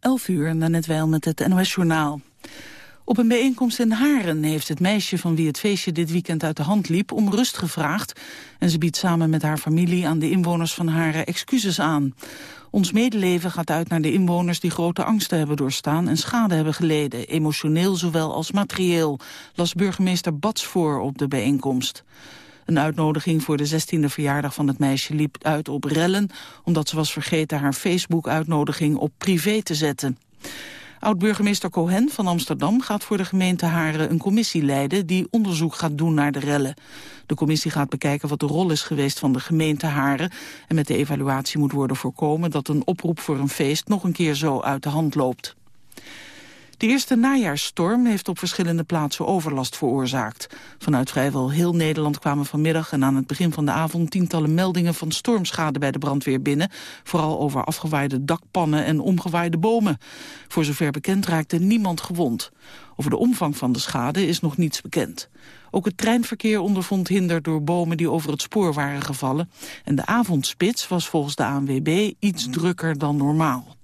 11 uur, net wel met het NOS-journaal. Op een bijeenkomst in Haren heeft het meisje van wie het feestje dit weekend uit de hand liep om rust gevraagd. En ze biedt samen met haar familie aan de inwoners van Haren excuses aan. Ons medeleven gaat uit naar de inwoners die grote angsten hebben doorstaan en schade hebben geleden, emotioneel zowel als materieel, las burgemeester Bats voor op de bijeenkomst. Een uitnodiging voor de 16e verjaardag van het meisje liep uit op rellen... omdat ze was vergeten haar Facebook-uitnodiging op privé te zetten. Oud-burgemeester Cohen van Amsterdam gaat voor de gemeente Haren een commissie leiden die onderzoek gaat doen naar de rellen. De commissie gaat bekijken wat de rol is geweest van de gemeente Haren en met de evaluatie moet worden voorkomen dat een oproep voor een feest nog een keer zo uit de hand loopt. De eerste najaarsstorm heeft op verschillende plaatsen overlast veroorzaakt. Vanuit vrijwel heel Nederland kwamen vanmiddag en aan het begin van de avond tientallen meldingen van stormschade bij de brandweer binnen. Vooral over afgewaaide dakpannen en omgewaaide bomen. Voor zover bekend raakte niemand gewond. Over de omvang van de schade is nog niets bekend. Ook het treinverkeer ondervond hinder door bomen die over het spoor waren gevallen. En de avondspits was volgens de ANWB iets drukker dan normaal.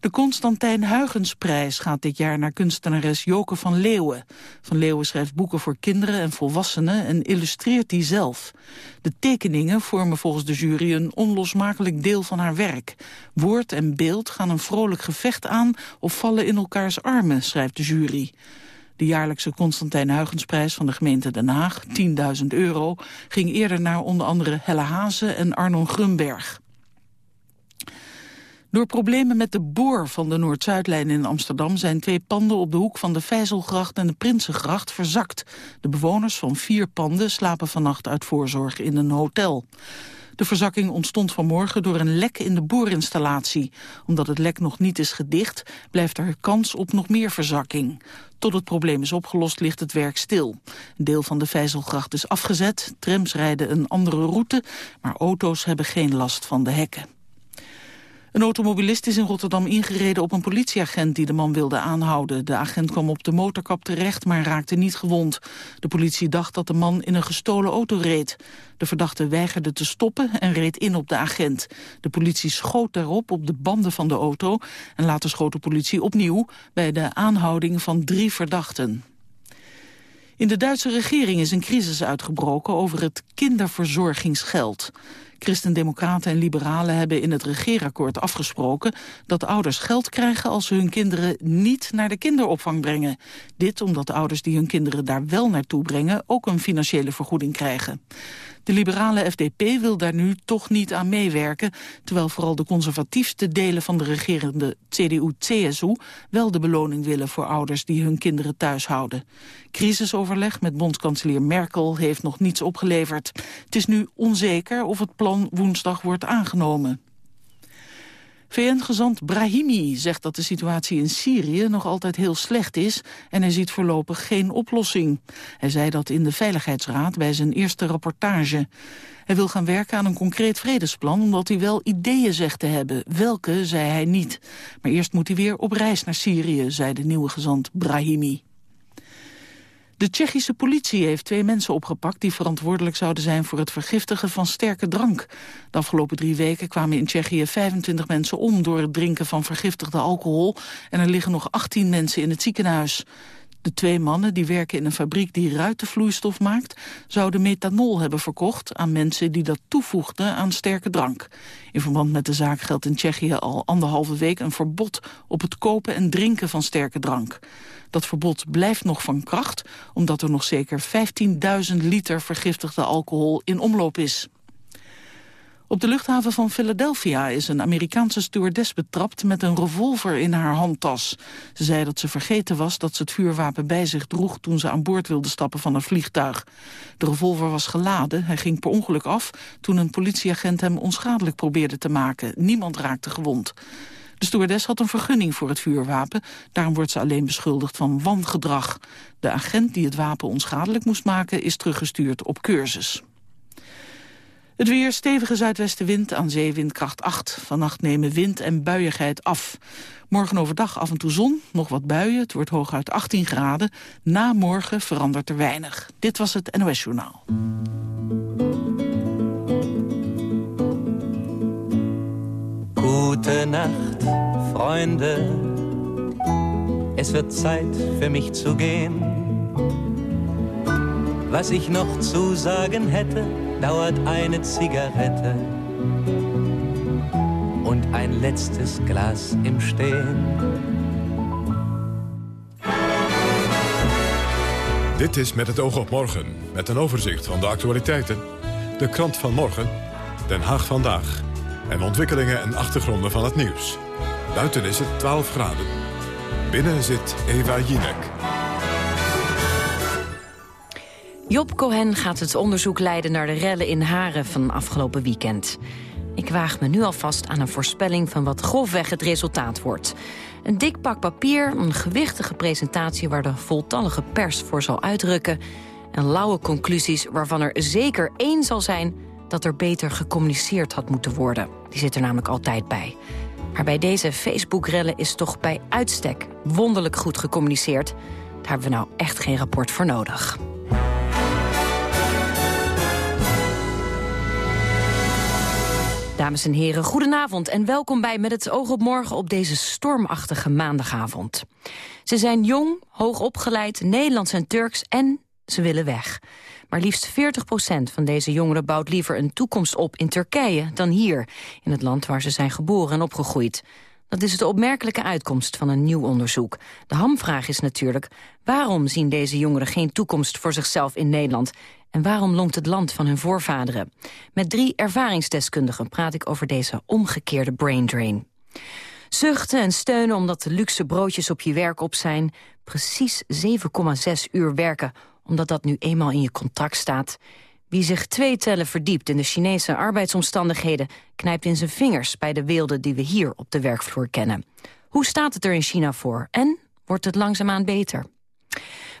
De Constantijn Huygensprijs gaat dit jaar naar kunstenares Joke van Leeuwen. Van Leeuwen schrijft boeken voor kinderen en volwassenen en illustreert die zelf. De tekeningen vormen volgens de jury een onlosmakelijk deel van haar werk. Woord en beeld gaan een vrolijk gevecht aan of vallen in elkaars armen, schrijft de jury. De jaarlijkse Constantijn Huygensprijs van de gemeente Den Haag, 10.000 euro, ging eerder naar onder andere Helle Hazen en Arnon Grunberg. Door problemen met de boor van de Noord-Zuidlijn in Amsterdam... zijn twee panden op de hoek van de Vijzelgracht en de Prinsengracht verzakt. De bewoners van vier panden slapen vannacht uit voorzorg in een hotel. De verzakking ontstond vanmorgen door een lek in de boorinstallatie. Omdat het lek nog niet is gedicht, blijft er kans op nog meer verzakking. Tot het probleem is opgelost ligt het werk stil. Een deel van de Vijzelgracht is afgezet, trams rijden een andere route... maar auto's hebben geen last van de hekken. Een automobilist is in Rotterdam ingereden op een politieagent die de man wilde aanhouden. De agent kwam op de motorkap terecht, maar raakte niet gewond. De politie dacht dat de man in een gestolen auto reed. De verdachte weigerde te stoppen en reed in op de agent. De politie schoot daarop op de banden van de auto... en later schoot de politie opnieuw bij de aanhouding van drie verdachten. In de Duitse regering is een crisis uitgebroken over het kinderverzorgingsgeld. Christendemocraten en liberalen hebben in het regeerakkoord afgesproken dat ouders geld krijgen als ze hun kinderen niet naar de kinderopvang brengen. Dit omdat de ouders die hun kinderen daar wel naartoe brengen ook een financiële vergoeding krijgen. De liberale FDP wil daar nu toch niet aan meewerken... terwijl vooral de conservatiefste delen van de regerende CDU-CSU... wel de beloning willen voor ouders die hun kinderen thuis houden. Crisisoverleg met bondskanselier Merkel heeft nog niets opgeleverd. Het is nu onzeker of het plan woensdag wordt aangenomen. VN-gezant Brahimi zegt dat de situatie in Syrië nog altijd heel slecht is en hij ziet voorlopig geen oplossing. Hij zei dat in de Veiligheidsraad bij zijn eerste rapportage. Hij wil gaan werken aan een concreet vredesplan omdat hij wel ideeën zegt te hebben. Welke, zei hij niet. Maar eerst moet hij weer op reis naar Syrië, zei de nieuwe gezant Brahimi. De Tsjechische politie heeft twee mensen opgepakt... die verantwoordelijk zouden zijn voor het vergiftigen van sterke drank. De afgelopen drie weken kwamen in Tsjechië 25 mensen om... door het drinken van vergiftigde alcohol... en er liggen nog 18 mensen in het ziekenhuis. De twee mannen, die werken in een fabriek die ruitenvloeistof maakt... zouden methanol hebben verkocht aan mensen die dat toevoegden aan sterke drank. In verband met de zaak geldt in Tsjechië al anderhalve week een verbod... op het kopen en drinken van sterke drank. Dat verbod blijft nog van kracht, omdat er nog zeker 15.000 liter vergiftigde alcohol in omloop is. Op de luchthaven van Philadelphia is een Amerikaanse stewardess betrapt met een revolver in haar handtas. Ze zei dat ze vergeten was dat ze het vuurwapen bij zich droeg toen ze aan boord wilde stappen van een vliegtuig. De revolver was geladen, hij ging per ongeluk af toen een politieagent hem onschadelijk probeerde te maken. Niemand raakte gewond. De stewardess had een vergunning voor het vuurwapen. Daarom wordt ze alleen beschuldigd van wangedrag. De agent die het wapen onschadelijk moest maken... is teruggestuurd op cursus. Het weer stevige zuidwestenwind aan zeewindkracht 8. Vannacht nemen wind en buiigheid af. Morgen overdag af en toe zon, nog wat buien. Het wordt hooguit 18 graden. Na morgen verandert er weinig. Dit was het NOS Journaal. Gute Nacht, Freunde. Es wird Zeit für mich zu gehen. Was ich noch zu sagen hätte, dauert eine Zigarette und ein letztes Glas im Stehen. Dit is Met het oog op morgen, met een overzicht van de actualiteiten. De krant van morgen, Den Haag vandaag. En ontwikkelingen en achtergronden van het nieuws. Buiten is het 12 graden. Binnen zit Eva Jinek. Job Cohen gaat het onderzoek leiden naar de rellen in Haren van afgelopen weekend. Ik waag me nu alvast aan een voorspelling van wat grofweg het resultaat wordt. Een dik pak papier, een gewichtige presentatie waar de voltallige pers voor zal uitrukken... en lauwe conclusies waarvan er zeker één zal zijn... dat er beter gecommuniceerd had moeten worden. Die zit er namelijk altijd bij. Maar bij deze Facebook-rellen is toch bij uitstek wonderlijk goed gecommuniceerd. Daar hebben we nou echt geen rapport voor nodig. Dames en heren, goedenavond en welkom bij Met het oog op morgen op deze stormachtige maandagavond. Ze zijn jong, hoog opgeleid, Nederlands en Turks en ze willen weg. Maar liefst 40% van deze jongeren bouwt liever een toekomst op in Turkije dan hier, in het land waar ze zijn geboren en opgegroeid. Dat is de opmerkelijke uitkomst van een nieuw onderzoek. De hamvraag is natuurlijk, waarom zien deze jongeren geen toekomst voor zichzelf in Nederland? En waarom longt het land van hun voorvaderen? Met drie ervaringsdeskundigen praat ik over deze omgekeerde brain drain. Zuchten en steunen omdat de luxe broodjes op je werk op zijn. Precies 7,6 uur werken, omdat dat nu eenmaal in je contract staat. Wie zich twee tellen verdiept in de Chinese arbeidsomstandigheden... knijpt in zijn vingers bij de weelde die we hier op de werkvloer kennen. Hoe staat het er in China voor? En wordt het langzaamaan beter?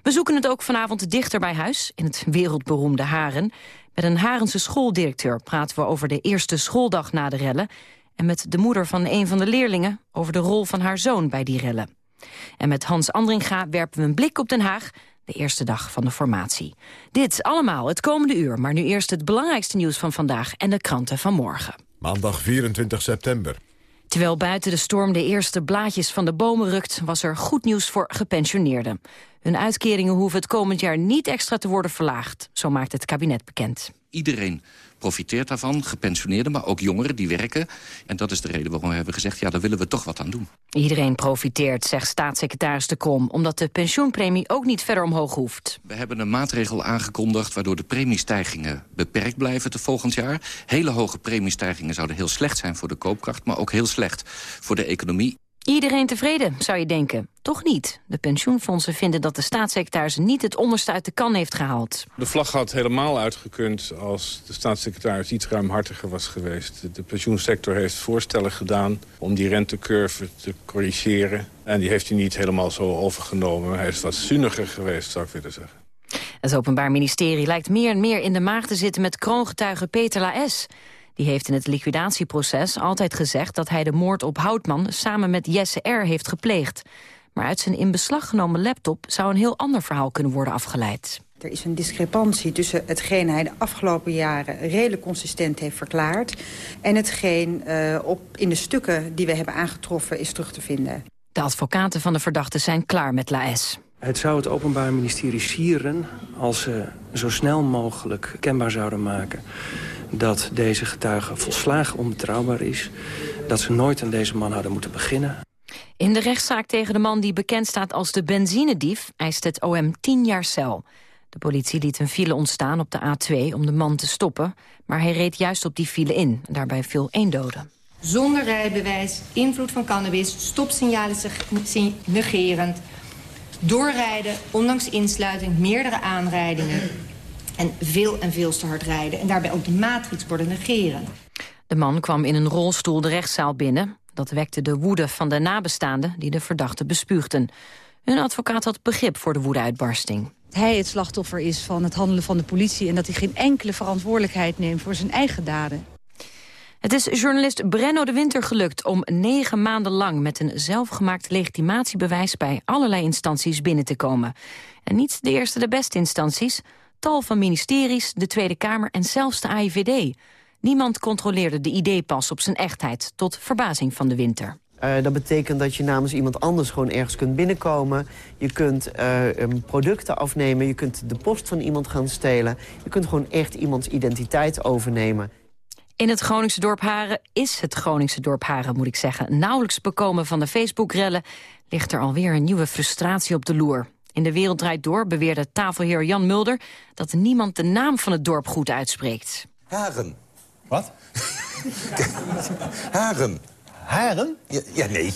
We zoeken het ook vanavond dichter bij huis, in het wereldberoemde Haren. Met een Harense schooldirecteur praten we over de eerste schooldag na de rellen... en met de moeder van een van de leerlingen over de rol van haar zoon bij die rellen. En met Hans Andringa werpen we een blik op Den Haag de eerste dag van de formatie. Dit allemaal het komende uur, maar nu eerst het belangrijkste nieuws van vandaag en de kranten van morgen. Maandag 24 september. Terwijl buiten de storm de eerste blaadjes van de bomen rukt... was er goed nieuws voor gepensioneerden. Hun uitkeringen hoeven het komend jaar niet extra te worden verlaagd. Zo maakt het kabinet bekend. Iedereen profiteert daarvan, gepensioneerden, maar ook jongeren die werken. En dat is de reden waarom we hebben gezegd, ja, daar willen we toch wat aan doen. Iedereen profiteert, zegt staatssecretaris De Krom... omdat de pensioenpremie ook niet verder omhoog hoeft. We hebben een maatregel aangekondigd... waardoor de premiestijgingen beperkt blijven te volgend jaar. Hele hoge premiestijgingen zouden heel slecht zijn voor de koopkracht... maar ook heel slecht voor de economie. Iedereen tevreden, zou je denken. Toch niet. De pensioenfondsen vinden dat de staatssecretaris niet het onderste uit de kan heeft gehaald. De vlag had helemaal uitgekund als de staatssecretaris iets ruimhartiger was geweest. De pensioensector heeft voorstellen gedaan om die rentecurve te corrigeren. En die heeft hij niet helemaal zo overgenomen. Hij is wat zuniger geweest, zou ik willen zeggen. Het Openbaar Ministerie lijkt meer en meer in de maag te zitten met kroongetuige Peter Laes. Die heeft in het liquidatieproces altijd gezegd dat hij de moord op Houtman samen met Jesse R. heeft gepleegd. Maar uit zijn in beslag genomen laptop zou een heel ander verhaal kunnen worden afgeleid. Er is een discrepantie tussen hetgeen hij de afgelopen jaren redelijk consistent heeft verklaard... en hetgeen uh, op, in de stukken die we hebben aangetroffen is terug te vinden. De advocaten van de verdachte zijn klaar met Laes. Het zou het Openbaar Ministerie sieren als ze zo snel mogelijk kenbaar zouden maken dat deze getuige volslagen onbetrouwbaar is. Dat ze nooit aan deze man hadden moeten beginnen. In de rechtszaak tegen de man die bekend staat als de benzinedief... eist het OM 10 jaar cel. De politie liet een file ontstaan op de A2 om de man te stoppen... maar hij reed juist op die file in. Daarbij viel één dode. Zonder rijbewijs, invloed van cannabis, stopsignalen negerend... doorrijden, ondanks insluiting, meerdere aanrijdingen... En veel en veel te hard rijden. En daarbij ook de matrixborden negeren. De man kwam in een rolstoel de rechtszaal binnen. Dat wekte de woede van de nabestaanden die de verdachte bespuugden. Hun advocaat had begrip voor de woedeuitbarsting. Hij het slachtoffer is van het handelen van de politie... en dat hij geen enkele verantwoordelijkheid neemt voor zijn eigen daden. Het is journalist Brenno de Winter gelukt om negen maanden lang... met een zelfgemaakt legitimatiebewijs bij allerlei instanties binnen te komen. En niet de eerste de beste instanties tal van ministeries, de Tweede Kamer en zelfs de AIVD. Niemand controleerde de ID-pas op zijn echtheid, tot verbazing van de winter. Uh, dat betekent dat je namens iemand anders gewoon ergens kunt binnenkomen. Je kunt uh, um, producten afnemen, je kunt de post van iemand gaan stelen. Je kunt gewoon echt iemands identiteit overnemen. In het Groningse dorp Haren is het Groningse dorp Haren, moet ik zeggen... nauwelijks bekomen van de Facebook-rellen... ligt er alweer een nieuwe frustratie op de loer. In de Wereld Draait Door beweerde tafelheer Jan Mulder... dat niemand de naam van het dorp goed uitspreekt. Haren. Wat? Haren. Haren? Ja, ja nee.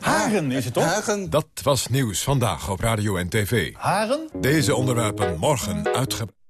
Haren is het toch? Haren. Dat was nieuws vandaag op radio en tv. Haren? Deze onderwerpen morgen uitgebreid.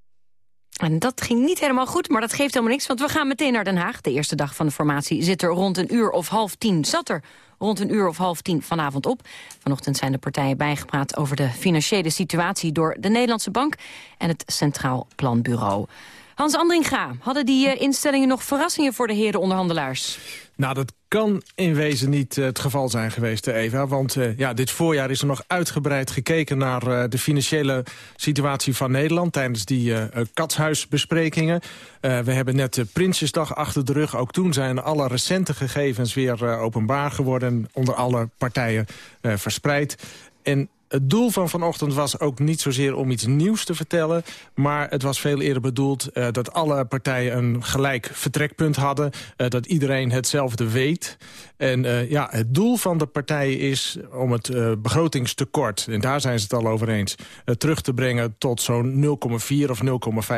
En dat ging niet helemaal goed, maar dat geeft helemaal niks... want we gaan meteen naar Den Haag. De eerste dag van de formatie zit er rond een uur of half tien. Zat er rond een uur of half tien vanavond op. Vanochtend zijn de partijen bijgepraat over de financiële situatie... door de Nederlandse Bank en het Centraal Planbureau. Hans Andringa, hadden die eh, instellingen nog verrassingen voor de heren onderhandelaars? Nou, dat kan in wezen niet uh, het geval zijn geweest, eh, Eva. Want uh, ja, dit voorjaar is er nog uitgebreid gekeken naar uh, de financiële situatie van Nederland... tijdens die katshuisbesprekingen. we hebben net de Prinsjesdag achter de rug. Ook toen zijn alle recente gegevens weer openbaar geworden... onder alle partijen verspreid. En het doel van vanochtend was ook niet zozeer om iets nieuws te vertellen... maar het was veel eerder bedoeld uh, dat alle partijen een gelijk vertrekpunt hadden... Uh, dat iedereen hetzelfde weet. En uh, ja, het doel van de partijen is om het begrotingstekort... en daar zijn ze het al over eens... terug te brengen tot zo'n 0,4 of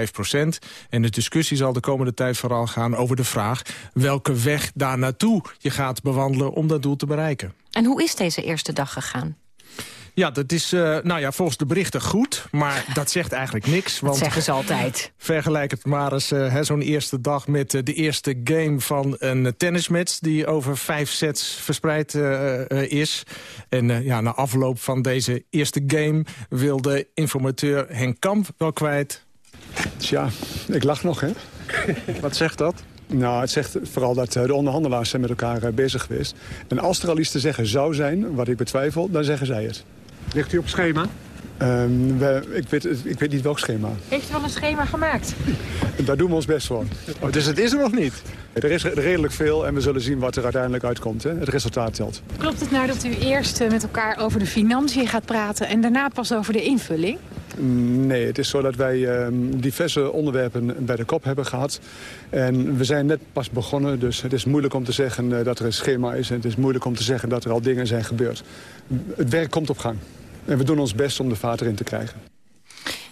0,5 procent. En de discussie zal de komende tijd vooral gaan over de vraag... welke weg daar naartoe je gaat bewandelen om dat doel te bereiken. En hoe is deze eerste dag gegaan? Ja, dat is uh, nou ja, volgens de berichten goed, maar dat zegt eigenlijk niks. Want, dat zeggen ze altijd. Vergelijk het maar eens uh, zo'n eerste dag met uh, de eerste game van een tennismatch... die over vijf sets verspreid is. En ja, na afloop van deze eerste game wil de informateur Henk Kamp wel kwijt. Tja, ik lach nog, hè. Wat zegt dat? Nou, het zegt vooral dat de onderhandelaars zijn met elkaar bezig geweest. En als er al iets te zeggen zou zijn, wat ik betwijfel, dan zeggen zij het. Ligt u op schema? Um, we, ik, weet, ik weet niet welk schema. Heeft u wel een schema gemaakt? Daar doen we ons best voor. Oh, dus het is er nog niet? Er is redelijk veel en we zullen zien wat er uiteindelijk uitkomt. Hè? Het resultaat telt. Klopt het nou dat u eerst met elkaar over de financiën gaat praten... en daarna pas over de invulling? Nee, het is zo dat wij um, diverse onderwerpen bij de kop hebben gehad. En we zijn net pas begonnen, dus het is moeilijk om te zeggen uh, dat er een schema is. En het is moeilijk om te zeggen dat er al dingen zijn gebeurd. Het werk komt op gang. En we doen ons best om de vaat erin te krijgen.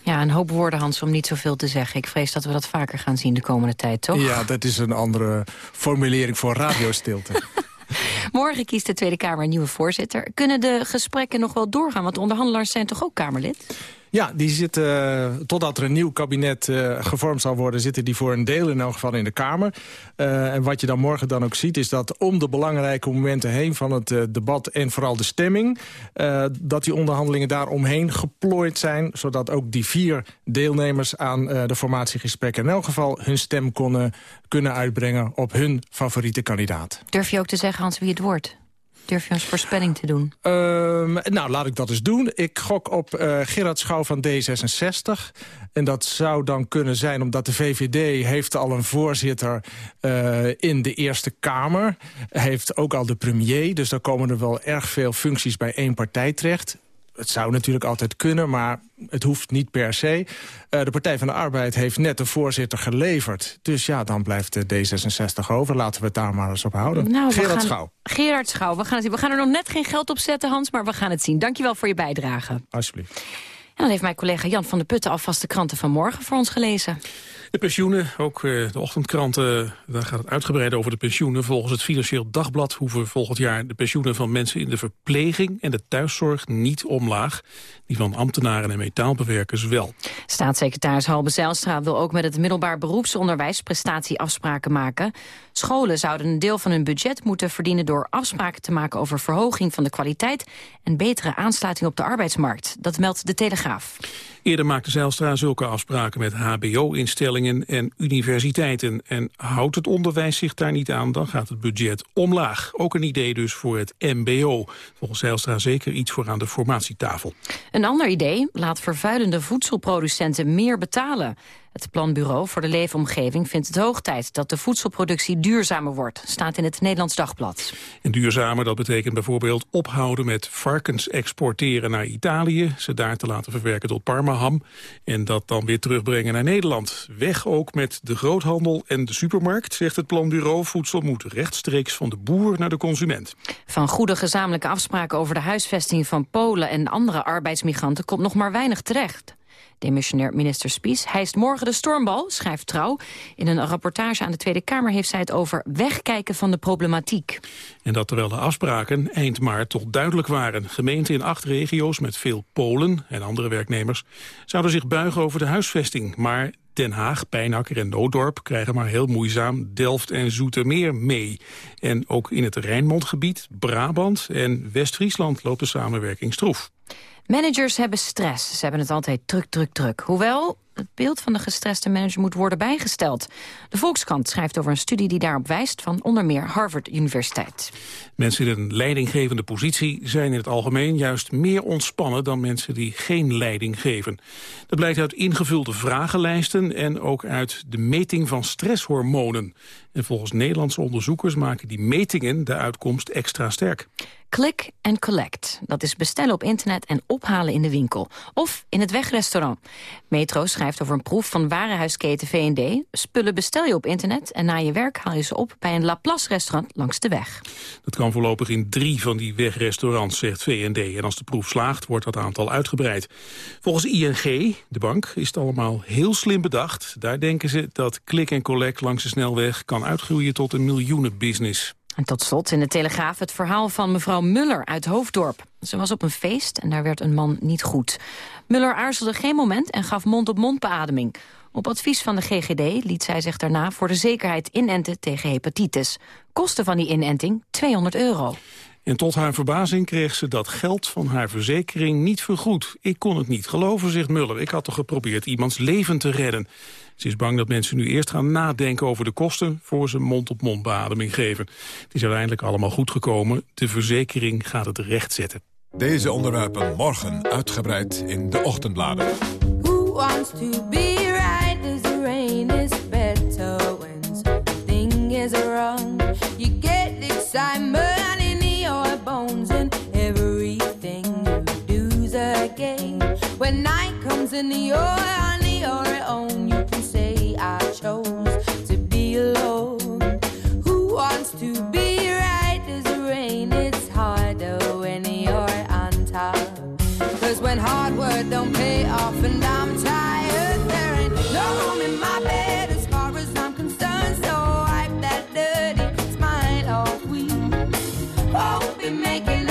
Ja, een hoop woorden, Hans, om niet zoveel te zeggen. Ik vrees dat we dat vaker gaan zien de komende tijd, toch? Ja, dat is een andere formulering voor radiostilte. Morgen kiest de Tweede Kamer een nieuwe voorzitter. Kunnen de gesprekken nog wel doorgaan? Want de onderhandelaars zijn toch ook Kamerlid? Ja, die zitten, uh, totdat er een nieuw kabinet uh, gevormd zal worden... zitten die voor een deel in elk geval in de Kamer. Uh, en wat je dan morgen dan ook ziet... is dat om de belangrijke momenten heen van het debat... en vooral de stemming... dat die onderhandelingen daar omheen geplooid zijn... zodat ook die vier deelnemers aan de formatiegesprekken... in elk geval hun stem konden, kunnen uitbrengen op hun favoriete kandidaat. Durf je ook te zeggen, Hans, wie het wordt? Durf je een voorspelling te doen? Uh, nou, laat ik dat eens doen. Ik gok op uh, Gerard Schouw van D66. En dat zou dan kunnen zijn omdat de VVD heeft al een voorzitter uh, in de Eerste Kamer. Heeft ook al de premier. Dus daar komen er wel erg veel functies bij één partij terecht het zou natuurlijk altijd kunnen, maar het hoeft niet per se. Uh, de Partij van de Arbeid heeft net de voorzitter geleverd. Dus ja, dan blijft de D66 over. Laten we het daar maar eens op houden. Nou, Gerard gaan... Schouw. Gerard Schouw, we gaan, het zien. we gaan er nog net geen geld op zetten, Hans, maar we gaan het zien. Dankjewel voor je bijdrage. Alsjeblieft. En dan heeft mijn collega Jan van der Putten alvast de kranten van morgen voor ons gelezen. De pensioenen, ook eh, de ochtendkranten, daar gaat het uitgebreid over de pensioenen. Volgens het Financieel Dagblad hoeven volgend jaar de pensioenen van mensen in de verpleging en de thuiszorg niet omlaag. Die van ambtenaren en metaalbewerkers wel. Staatssecretaris Halbe Zijlstra wil ook met het middelbaar beroepsonderwijs prestatieafspraken maken. Scholen zouden een deel van hun budget moeten verdienen door afspraken te maken over verhoging van de kwaliteit en betere aansluiting op de arbeidsmarkt. Dat meldt de Telegraaf. Eerder maakte Zijlstra zulke afspraken met hbo-instellingen en universiteiten. En houdt het onderwijs zich daar niet aan, dan gaat het budget omlaag. Ook een idee dus voor het mbo. Volgens Zijlstra zeker iets voor aan de formatietafel. Een ander idee, laat vervuilende voedselproducenten meer betalen. Het Planbureau voor de Leefomgeving vindt het hoog tijd... dat de voedselproductie duurzamer wordt, staat in het Nederlands Dagblad. En duurzamer, dat betekent bijvoorbeeld ophouden met varkens exporteren naar Italië... ze daar te laten verwerken tot parmaham... en dat dan weer terugbrengen naar Nederland. Weg ook met de groothandel en de supermarkt, zegt het Planbureau. Voedsel moet rechtstreeks van de boer naar de consument. Van goede gezamenlijke afspraken over de huisvesting van Polen... en andere arbeidsmigranten komt nog maar weinig terecht. Demissionair minister Spies hijst morgen de stormbal, schrijft Trouw. In een rapportage aan de Tweede Kamer heeft zij het over wegkijken van de problematiek. En dat terwijl de afspraken eind maart toch duidelijk waren. Gemeenten in acht regio's met veel Polen en andere werknemers... zouden zich buigen over de huisvesting. Maar Den Haag, Pijnakker en Noodorp krijgen maar heel moeizaam Delft en Zoetermeer mee. En ook in het Rijnmondgebied, Brabant en West-Friesland loopt de samenwerking stroef. Managers hebben stress. Ze hebben het altijd druk, druk, druk. Hoewel het beeld van de gestreste manager moet worden bijgesteld. De Volkskrant schrijft over een studie die daarop wijst... van onder meer Harvard Universiteit. Mensen in een leidinggevende positie zijn in het algemeen... juist meer ontspannen dan mensen die geen leiding geven. Dat blijkt uit ingevulde vragenlijsten... en ook uit de meting van stresshormonen. En volgens Nederlandse onderzoekers maken die metingen de uitkomst extra sterk. Click and collect. Dat is bestellen op internet en ophalen in de winkel. Of in het wegrestaurant. Metro schrijft over een proef van warenhuisketen V&D. Spullen bestel je op internet en na je werk haal je ze op... bij een Laplace-restaurant langs de weg. Dat kan voorlopig in drie van die wegrestaurants, zegt V&D. En als de proef slaagt, wordt dat aantal uitgebreid. Volgens ING, de bank, is het allemaal heel slim bedacht. Daar denken ze dat click and collect langs de snelweg... kan uitgroeien tot een miljoenenbusiness. En tot slot in de Telegraaf het verhaal van mevrouw Muller uit Hoofddorp. Ze was op een feest en daar werd een man niet goed. Muller aarzelde geen moment en gaf mond-op-mond beademing. Op advies van de GGD liet zij zich daarna voor de zekerheid inenten tegen hepatitis. Kosten van die inenting 200 euro. En tot haar verbazing kreeg ze dat geld van haar verzekering niet vergoed. Ik kon het niet geloven, zegt Muller. Ik had toch geprobeerd iemands leven te redden. Ze is bang dat mensen nu eerst gaan nadenken over de kosten... voor ze mond-op-mond beademing geven. Het is uiteindelijk allemaal goed gekomen. De verzekering gaat het recht zetten. Deze onderwerpen morgen uitgebreid in de ochtendbladen. Who wants to be right as the rain is better when something is wrong? You get excitement in your bones and everything you do's a game. When night comes on your own, you can say I chose to be alone. Who wants to be right as rain? It's harder when you're on when hard work don't pay off and I'm tired, there ain't no room in my bed as far as I'm concerned. So wipe that dirty smile off. We won't be making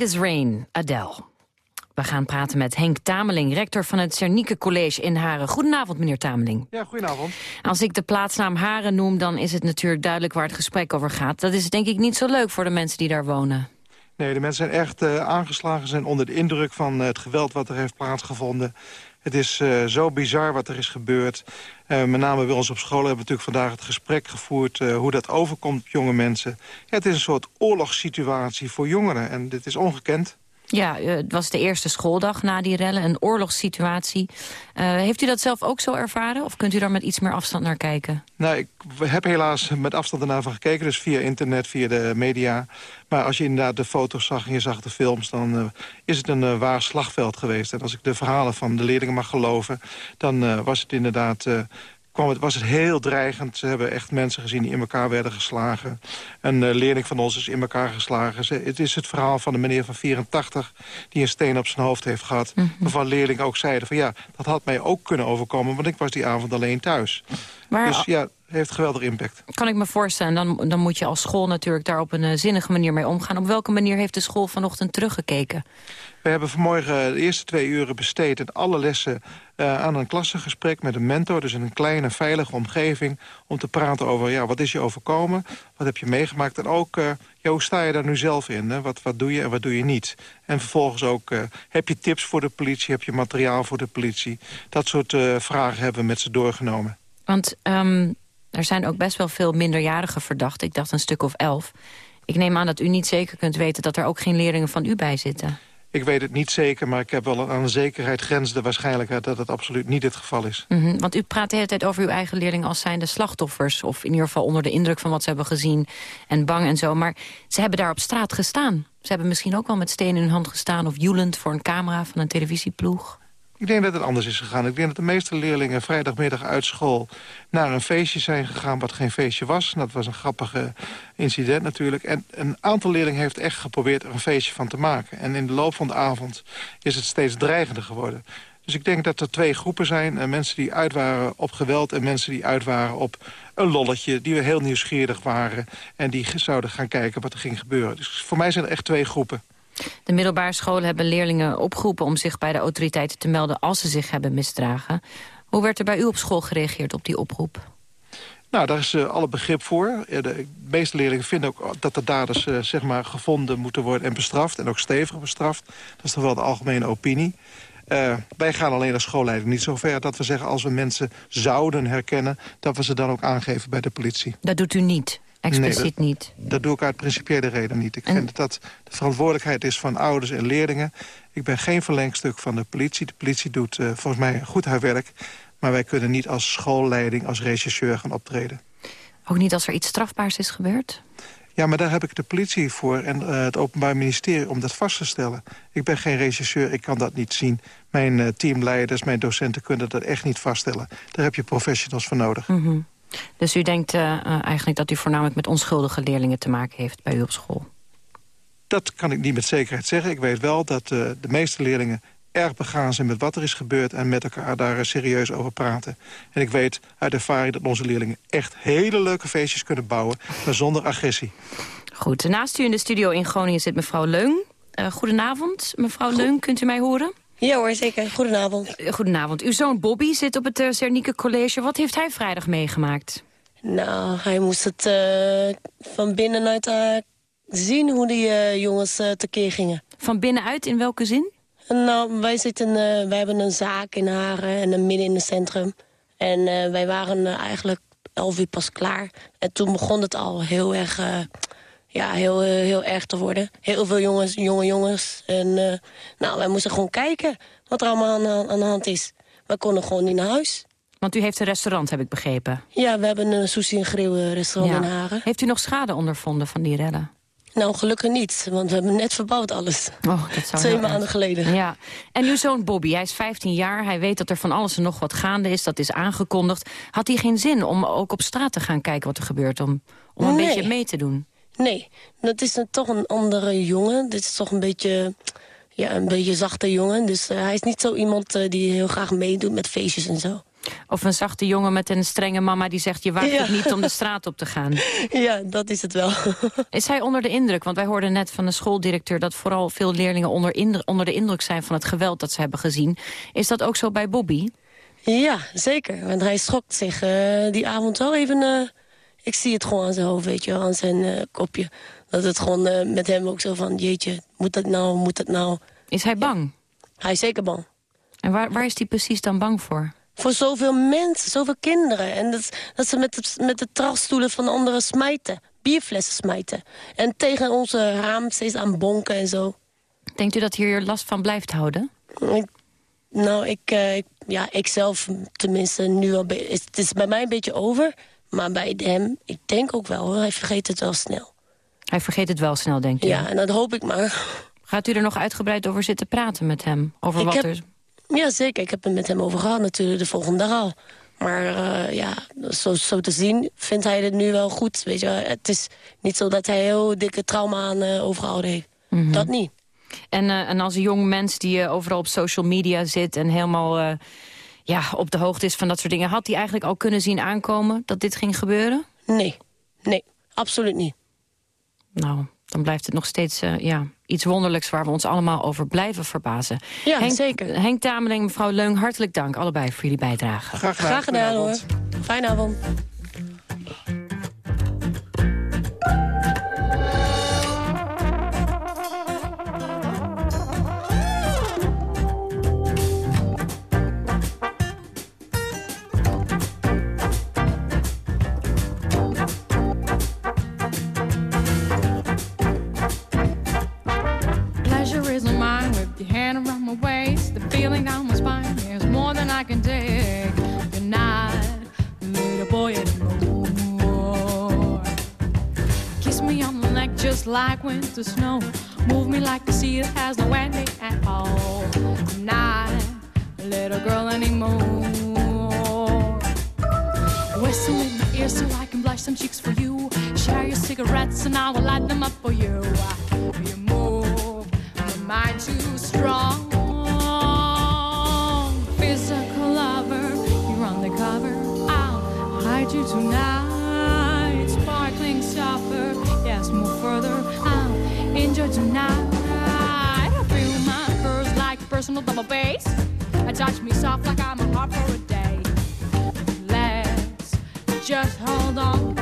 Bright as Rain, Adele. We gaan praten met Henk Tameling, rector van het Cernieke College in Haren. Goedenavond, meneer Tameling. Ja, goedenavond. Als ik de plaatsnaam Haren noem, dan is het natuurlijk duidelijk waar het gesprek over gaat. Dat is denk ik niet zo leuk voor de mensen die daar wonen. Nee, de mensen zijn echt uh, aangeslagen, zijn onder de indruk van uh, het geweld wat er heeft plaatsgevonden. Het is uh, zo bizar wat er is gebeurd. Uh, met name bij ons op school hebben we natuurlijk vandaag het gesprek gevoerd... Uh, hoe dat overkomt op jonge mensen. Ja, het is een soort oorlogssituatie voor jongeren en dit is ongekend. Ja, het was de eerste schooldag na die rellen, een oorlogssituatie. Uh, heeft u dat zelf ook zo ervaren of kunt u daar met iets meer afstand naar kijken? Nou, ik heb helaas met afstand ernaar van gekeken, dus via internet, via de media. Maar als je inderdaad de foto's zag en je zag de films, dan uh, is het een uh, waar slagveld geweest. En als ik de verhalen van de leerlingen mag geloven, dan was het inderdaad kwam het, was het heel dreigend. Ze hebben echt mensen gezien die in elkaar werden geslagen. Een uh, leerling van ons is in elkaar geslagen. Ze, het is het verhaal van een meneer van 84 die een steen op zijn hoofd heeft gehad. Mm -hmm. Waarvan leerlingen ook zeiden van ja, dat had mij ook kunnen overkomen... want ik was die avond alleen thuis. Maar, dus ja, heeft geweldig impact. Kan ik me voorstellen, dan, dan moet je als school natuurlijk daar op een uh, zinnige manier mee omgaan. Op welke manier heeft de school vanochtend teruggekeken? We hebben vanmorgen de eerste twee uren besteed in alle lessen uh, aan een klassengesprek met een mentor. Dus in een kleine, veilige omgeving om te praten over ja, wat is je overkomen, wat heb je meegemaakt. En ook, uh, ja, hoe sta je daar nu zelf in? Hè? Wat, wat doe je en wat doe je niet? En vervolgens ook, uh, heb je tips voor de politie, heb je materiaal voor de politie? Dat soort vragen hebben we met ze doorgenomen. Want um, er zijn ook best wel veel minderjarigen verdacht. Ik dacht een stuk of elf. Ik neem aan dat u niet zeker kunt weten dat er ook geen leerlingen van u bij zitten. Ik weet het niet zeker, maar ik heb wel aan de zekerheid grens de waarschijnlijkheid dat het absoluut niet het geval is. -hmm, want u praat de hele tijd over uw eigen leerlingen als zijnde slachtoffers. Of in ieder geval onder de indruk van wat ze hebben gezien en bang en zo. Maar ze hebben daar op straat gestaan. Ze hebben misschien ook wel met stenen in hun hand gestaan of joelend voor een camera van een televisieploeg. Ik denk dat het anders is gegaan. Ik denk dat de meeste leerlingen vrijdagmiddag uit school naar een feestje zijn gegaan wat geen feestje was. Dat was een grappige incident natuurlijk. En een aantal leerlingen heeft echt geprobeerd er een feestje van te maken. En in de loop van de avond is het steeds dreigender geworden. Dus ik denk dat er twee groepen zijn. Mensen die uit waren op geweld en mensen die uit waren op een lolletje. Die we heel nieuwsgierig waren en die zouden gaan kijken wat er ging gebeuren. Dus voor mij zijn er echt twee groepen. De middelbare scholen hebben leerlingen opgeroepen om zich bij de autoriteiten te melden als ze zich hebben misdragen. Hoe werd er bij u op school gereageerd op die oproep? Nou, daar is uh, alle begrip voor. De meeste leerlingen vinden ook dat de daders uh, zeg maar gevonden moeten worden en bestraft. En ook stevig bestraft. Dat is toch wel de algemene opinie. Uh, wij gaan alleen als schoolleiding niet zo ver dat we zeggen... als we mensen zouden herkennen, dat we ze dan ook aangeven bij de politie. Dat doet u niet? Expliciet nee, dat, niet? Dat doe ik uit principiële reden niet. Ik en... vind dat dat de verantwoordelijkheid is van ouders en leerlingen. Ik ben geen verlengstuk van de politie. De politie doet uh, volgens mij goed haar werk. Maar wij kunnen niet als schoolleiding, als rechercheur gaan optreden. Ook niet als er iets strafbaars is gebeurd? Ja, maar daar heb ik de politie voor en uh, het Openbaar Ministerie om dat vast te stellen. Ik ben geen rechercheur, ik kan dat niet zien. Mijn uh, teamleiders, mijn docenten kunnen dat echt niet vaststellen. Daar heb je professionals voor nodig. Mm -hmm. Dus u denkt uh, uh, eigenlijk dat u voornamelijk met onschuldige leerlingen te maken heeft bij u op school? Dat kan ik niet met zekerheid zeggen. Ik weet wel dat uh, de meeste leerlingen erg begaan zijn met wat er is gebeurd... en met elkaar daar serieus over praten. En ik weet uit ervaring dat onze leerlingen echt hele leuke feestjes kunnen bouwen... maar zonder agressie. Goed, naast u in de studio in Groningen zit mevrouw Leung. goedenavond, mevrouw Goed. Leung, kunt u mij horen? Ja hoor, zeker. Goedenavond. Goedenavond. Uw zoon Bobby zit op het uh, Cernieke College. Wat heeft hij vrijdag meegemaakt? Nou, hij moest het uh, van binnenuit uh, zien hoe die jongens tekeer gingen. Van binnenuit, in welke zin? Nou, wij, zitten, wij hebben een zaak in Haren en een midden in het centrum. En wij waren eigenlijk elf uur pas klaar. En toen begon het al heel erg ja, heel, heel erg te worden. Heel veel jongens, jonge jongens. En uh, nou, wij moesten gewoon kijken wat er allemaal aan, aan de hand is. We konden gewoon niet naar huis. Want u heeft een restaurant, heb ik begrepen. Ja, we hebben een sushi en grill restaurant ja. in Haren. Heeft u nog schade ondervonden van die rellen? Nou, gelukkig niet, want we hebben net verbouwd alles. Oh, dat zou Twee maanden geleden. Ja. En uw zoon Bobby, hij is 15 jaar. Hij weet dat er van alles en nog wat gaande is. Dat is aangekondigd. Had hij geen zin om ook op straat te gaan kijken wat er gebeurt? Om, om een nee. beetje mee te doen? Nee, dat is een, toch een andere jongen. Dit is toch een beetje, ja, een beetje zachte jongen. Dus uh, hij is niet zo iemand uh, die heel graag meedoet met feestjes en zo. Of een zachte jongen met een strenge mama die zegt... je waagt Ja. het niet om de straat op te gaan. Ja, dat is het wel. Is hij onder de indruk? Want wij hoorden net van de schooldirecteur... dat vooral veel leerlingen onder, onder de indruk zijn van het geweld dat ze hebben gezien. Is dat ook zo bij Bobby? Ja, zeker. Want hij schokt zich eh, die avond wel even... ik zie het gewoon aan zijn hoofd, weet je aan zijn eh, kopje. Dat het gewoon eh, met hem ook zo van... jeetje, moet dat nou, moet dat nou? Is hij bang? Hij is zeker bang. En waar, waar is hij precies dan bang voor? Voor zoveel mensen, zoveel kinderen. En dat, dat ze met de, met de van anderen smijten. Bierflessen smijten. En tegen onze raam steeds aan bonken en zo. Denkt u dat hier last van blijft houden? Ik- nou, ik, eh, ik- ja, ik zelf tenminste nu al... Het is bij mij een beetje over. Maar bij hem, ik denk ook wel. Hij vergeet het wel snel. Hij vergeet het wel snel, denk je? Ja, en dat hoop ik maar. Gaat u er nog uitgebreid over zitten praten met hem? Over Ik wat heb- er... Ja, zeker. Ik heb het met hem over gehad natuurlijk de volgende dag al. Maar eh, ja, zo, zo te zien vindt hij het nu wel goed. Weet je. wel. Het is niet zo dat hij heel dikke trauma aan overgehouden heeft. Mhm. Dat niet. En, eh, en als een jong mens die overal op social media zit... en helemaal ja, op de hoogte is van dat soort dingen... had hij eigenlijk al kunnen zien aankomen dat dit ging gebeuren? Nee, nee, absoluut niet. Nou, dan blijft het nog steeds eh, ja, iets wonderlijks... waar we ons allemaal over blijven verbazen. Ja, Henk, zeker. Henk Tameling, mevrouw Leung, hartelijk dank allebei voor jullie bijdrage. Graag gedaan, Graag gedaan hoor. Fijne avond. Feeling down my spine is more than I can take. Good night, little boy anymore. Kiss me on the neck just like winter snow. Move me like a sea that has no ending at all. Good night, little girl anymore. Whistle in my ear so I can blush some cheeks for you. Share your cigarettes and I will light them up for you. You move, your mind too strong. I'll you tonight. Sparkling supper, yes, move further. I'll enjoy tonight. I feel my curves like personal double bass. Touch me soft like I'm a heart for a day. Let's just hold on.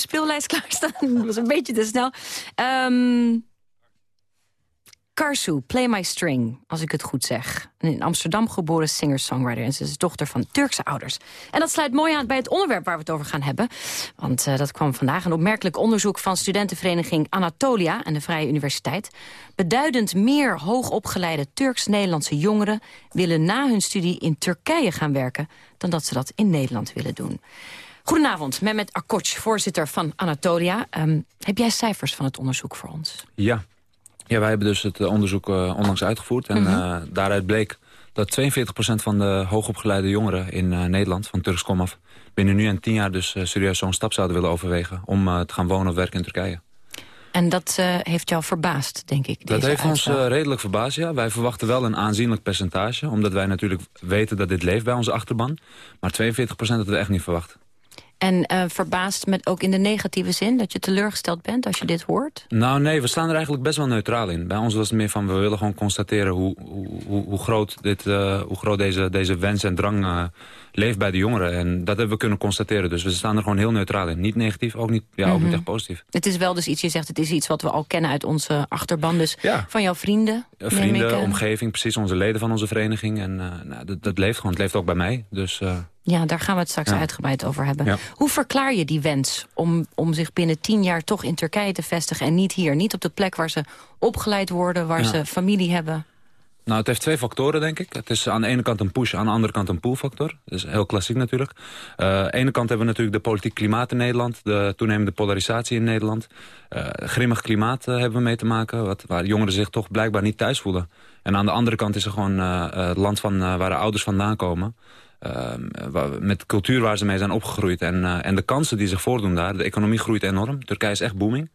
Speellijst klaarstaan. Dat was een beetje te snel. Ehm Karsu, Play My String, als ik het goed zeg. Een in Amsterdam geboren singer-songwriter. En ze is dochter van Turkse ouders. En dat sluit mooi aan bij het onderwerp waar we het over gaan hebben. Want eh, dat kwam vandaag een opmerkelijk onderzoek van studentenvereniging Anatolia en de Vrije Universiteit. Beduidend meer hoogopgeleide Turks-Nederlandse jongeren willen na hun studie in Turkije gaan werken dan dat ze dat in Nederland willen doen. Goedenavond, Mehmet Akkoç, voorzitter van Anatolia. Ehm, heb jij cijfers van het onderzoek voor ons? Ja. Ja, wij hebben dus het eh, onderzoek uh, onlangs uitgevoerd. En uh, daaruit bleek dat 42% van de hoogopgeleide jongeren in uh, Nederland... van Turks komaf, binnen nu en tien jaar dus serieus zo'n stap zouden willen overwegen... om te gaan wonen of werken in Turkije. En dat uh, heeft jou verbaasd, denk ik, Dat heeft uitslag. ons uh, redelijk verbaasd, ja. Wij verwachten wel een aanzienlijk percentage... omdat wij natuurlijk weten dat dit leeft bij onze achterban. Maar 42% hadden we echt niet verwacht. En uh, verbaasd met ook in de negatieve zin, dat je teleurgesteld bent als je dit hoort? Nou nee, we staan er eigenlijk best wel neutraal in. Bij ons was het meer van, we willen gewoon constateren hoe, hoe, hoe groot, dit, uh, hoe groot deze, deze wens en drang uh, leeft bij de jongeren. En dat hebben we kunnen constateren. Dus we staan er gewoon heel neutraal in. Niet negatief, ook niet, ja, mm -hmm. ook niet echt positief. Het is wel dus iets, je zegt, het is iets wat we al kennen uit onze achterban. Dus ja. van jouw vrienden? Vrienden, omgeving, precies onze leden van onze vereniging. En nou, dat, dat leeft gewoon, het leeft ook bij mij. Dus... Ja, daar gaan we het straks ja. uitgebreid over hebben. Ja. Hoe verklaar je die wens om, om zich binnen tien jaar toch in Turkije te vestigen... en niet hier, niet op de plek waar ze opgeleid worden, waar ja. ze familie hebben? Nou, het heeft twee factoren, denk ik. Het is aan de ene kant een push, aan de andere kant een pull-factor. Dat is heel klassiek natuurlijk. Uh, aan de ene kant hebben we natuurlijk de politiek klimaat in Nederland... de toenemende polarisatie in Nederland. Uh, grimmig klimaat uh, hebben we mee te maken... Wat, waar jongeren zich toch blijkbaar niet thuis voelen. En aan de andere kant is er gewoon het land van, waar de ouders vandaan komen... Uh, met cultuur waar ze mee zijn opgegroeid. En, uh, en de kansen die zich voordoen daar. De economie groeit enorm. Turkije is echt booming.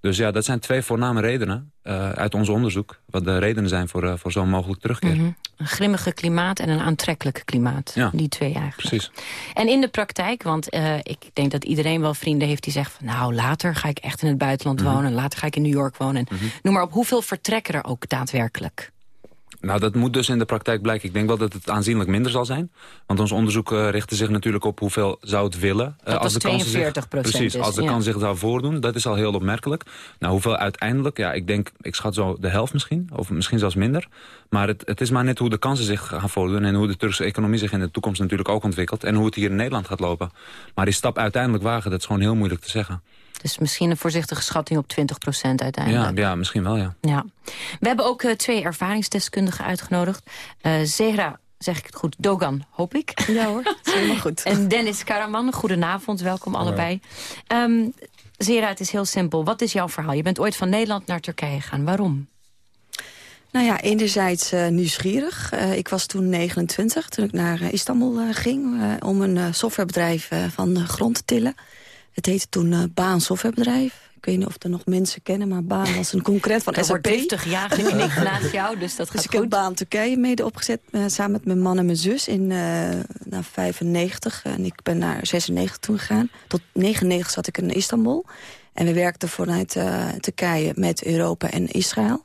Dus ja, dat zijn twee voorname redenen uh, uit ons onderzoek. Wat de redenen zijn voor, voor zo'n mogelijk terugkeer. Mm -hmm. Een grimmige klimaat en een aantrekkelijk klimaat. Ja, die twee eigenlijk. Precies. En in de praktijk, want ik denk dat iedereen wel vrienden heeft die zeggen... van nou, later ga ik echt in het buitenland Mhm. mm -hmm. wonen. Later ga ik in New York wonen. Mm -hmm. Noem maar op, hoeveel vertrekken er ook daadwerkelijk? Nou, dat moet dus in de praktijk blijken. Ik denk wel dat het aanzienlijk minder zal zijn. Want ons onderzoek uh, richtte zich natuurlijk op hoeveel zou het willen. Uh, als de 42 zich, Precies, is, als de ja. kans zich zou voordoen. Dat is al heel opmerkelijk. Nou, hoeveel uiteindelijk? Ja, ik denk, ik schat zo de helft misschien. Of misschien zelfs minder. Maar het, het is maar net hoe de kansen zich gaan voordoen. En hoe de Turkse economie zich in de toekomst natuurlijk ook ontwikkelt. En hoe het hier in Nederland gaat lopen. Maar die stap uiteindelijk wagen, dat is gewoon heel moeilijk te zeggen. Dus misschien een voorzichtige schatting op 20% uiteindelijk. Ja, ja, misschien wel, ja. ja. We hebben ook uh, twee ervaringsdeskundigen uitgenodigd. Uh, Zehra, zeg ik het goed, Dogan, hoop ik. Ja hoor, helemaal goed. en Dennis Karaman, goedenavond, welkom Hallo. allebei. Um, Zehra, het is heel simpel. Wat is jouw verhaal? Je bent ooit van Nederland naar Turkije gegaan. Waarom? Nou ja, enerzijds uh, nieuwsgierig. Uh, ik was toen 29, toen ik naar uh, Istanbul ging... om een softwarebedrijf van de grond te tillen. Het heette toen Baan Softwarebedrijf. Ik weet niet of er nog mensen kennen, maar Baan was een concurrent van SAP. Er wordt 50 jaar geknikt naast jou, dus dat gaat dus ik goed. heb Baan Turkije mede opgezet, uh, samen met mijn man en mijn zus in uh, naar 95. En ik ben naar 96 toen gegaan. Tot 99 zat ik in Istanbul. En we werkten vanuit uh, Turkije met Europa en Israël.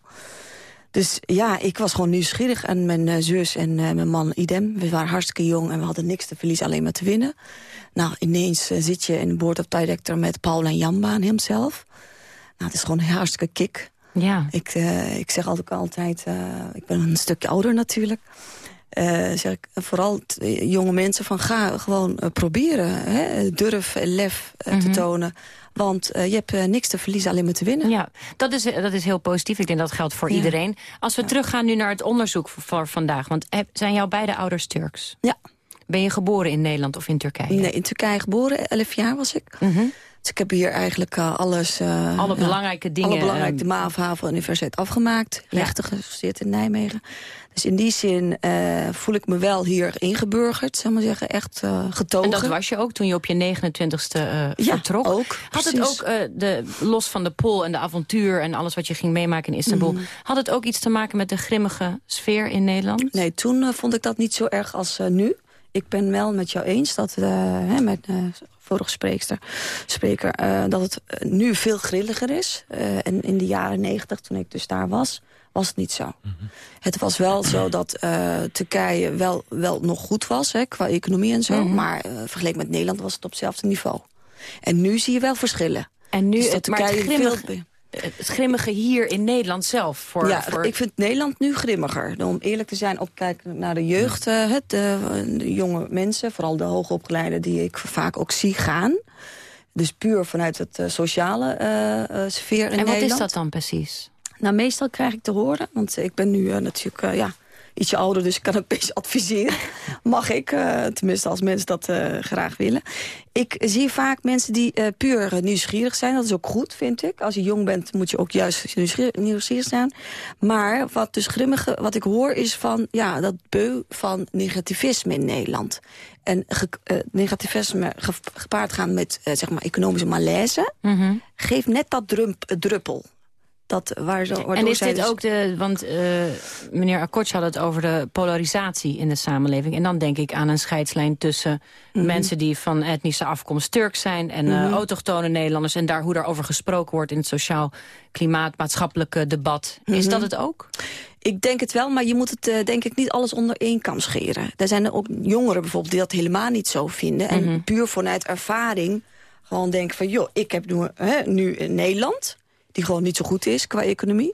Dus ja, ik was gewoon nieuwsgierig. En mijn uh, zus en uh, mijn man idem. We waren hartstikke jong en we hadden niks te verliezen, alleen maar te winnen. Nou, ineens uh, zit je in de board of director met Paul en Jamba en hemzelf. Nou, het is gewoon een hartstikke kick. Ja. Ik, ik zeg altijd, altijd ik ben een stukje ouder natuurlijk. zeg ik vooral jonge mensen van ga gewoon proberen. Hè? Durf lef mm -hmm. te tonen. Want je hebt niks te verliezen, alleen maar te winnen. Ja, dat is, dat is heel positief. Ik denk dat geldt voor ja. iedereen. Als we ja. teruggaan nu naar het onderzoek voor vandaag. Want zijn jouw beide ouders Turks? Ja. Ben je geboren in Nederland of in Turkije? Nee, in Turkije geboren. Elf jaar was ik. Mm -hmm. Dus ik heb hier eigenlijk uh, alles... alle belangrijke dingen... Alle belangrijke de HAVO Universiteit afgemaakt. Rechten gestudeerd in Nijmegen. Dus in die zin uh, voel ik me wel hier ingeburgerd, zeg maar zeggen, echt getogen. En dat was je ook toen je op je 29ste uh, ja, vertrok? ook. Had het ook, de, los van de pool en de avontuur en alles wat je ging meemaken in Istanbul... Mm. had het ook iets te maken met de grimmige sfeer in Nederland? Nee, toen vond ik dat niet zo erg als nu. Ik ben wel met jou eens dat, hè, met vorige spreekster, spreker, dat het nu veel grilliger is. en in de jaren negentig, toen ik dus daar was was het niet zo. Mm -hmm. Het was wel zo dat uh, Turkije wel, wel nog goed was, hè, qua economie en zo. Mm -hmm. Maar uh, vergeleken met Nederland was het op hetzelfde niveau. En nu zie je wel verschillen. En nu dus het, maar het grimmige, veel... het grimmige hier in Nederland zelf. Voor, ja, voor... ik vind Nederland nu grimmiger. Om eerlijk te zijn, opkijken naar de jeugd, uh, het, de, de jonge mensen... vooral de hoogopgeleiden die ik vaak ook zie gaan... Dus puur vanuit het sociale sfeer in En wat Nederland. is dat dan precies? Nou, meestal krijg ik te horen, want ik ben nu uh, natuurlijk uh, ja, ietsje ouder, dus ik kan ook best adviseren. Mag ik, eh, tenminste als mensen dat eh, graag willen. Ik zie vaak mensen die eh, puur nieuwsgierig zijn. Dat is ook goed, vind ik. Als je jong bent, moet je ook juist nieuwsgierig, zijn. Maar wat dus grimmige, wat ik hoor, is van ja, dat beu van negativisme in Nederland. En negativisme ge- gepaard gaan met zeg maar economische malaise... geeft net dat druppel. Dat, waar zo, En is dit dus- ook de... Want eh, meneer Akkots had het over de polarisatie in de samenleving. En dan denk ik aan een scheidslijn tussen Mhm. mensen die van etnische afkomst Turks zijn... en eh, Mhm. autochtone Nederlanders. En daar, hoe daarover gesproken wordt in het sociaal klimaat, maatschappelijke debat. Is Mhm. dat het ook? Ik denk het wel, maar je moet het eh, denk ik niet alles onder één kam scheren. Er zijn ook jongeren bijvoorbeeld die dat helemaal niet zo vinden. En Mhm. puur vanuit ervaring gewoon denken van... joh, ik heb nu, hè, nu in Nederland, die gewoon niet zo goed is qua economie.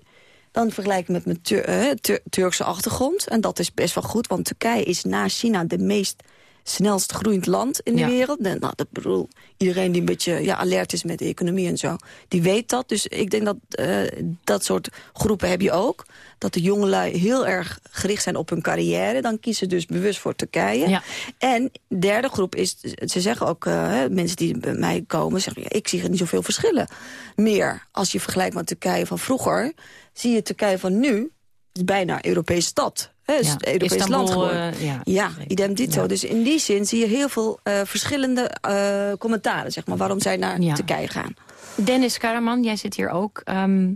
Dan vergelijk ik met mijn eh, Tur- Turkse achtergrond. En dat is best wel goed, want Turkije is na China de meest snelst groeiend land in de Ja. wereld. Nou, dat bedoel, iedereen die een beetje ja, alert is met de economie en zo, die weet dat. Dus ik denk dat eh, dat soort groepen heb je ook. Dat de jongelui heel erg gericht zijn op hun carrière. Dan kiezen ze dus bewust voor Turkije. Ja. En de derde groep is, ze zeggen ook, eh, mensen die bij mij komen, zeggen, ja, ik zie er niet zoveel verschillen meer. Als je vergelijkt met Turkije van vroeger, zie je Turkije van nu, is bijna Europese stad. Hè, is Ja, een Europees Istanbul, land geworden. eh, ja, ja, idem dito. Ja. Dus in die zin zie je heel veel eh, verschillende eh, commentaren, zeg maar, waarom zij naar Ja. Turkije gaan. Dennis Karaman, jij zit hier ook. Ehm,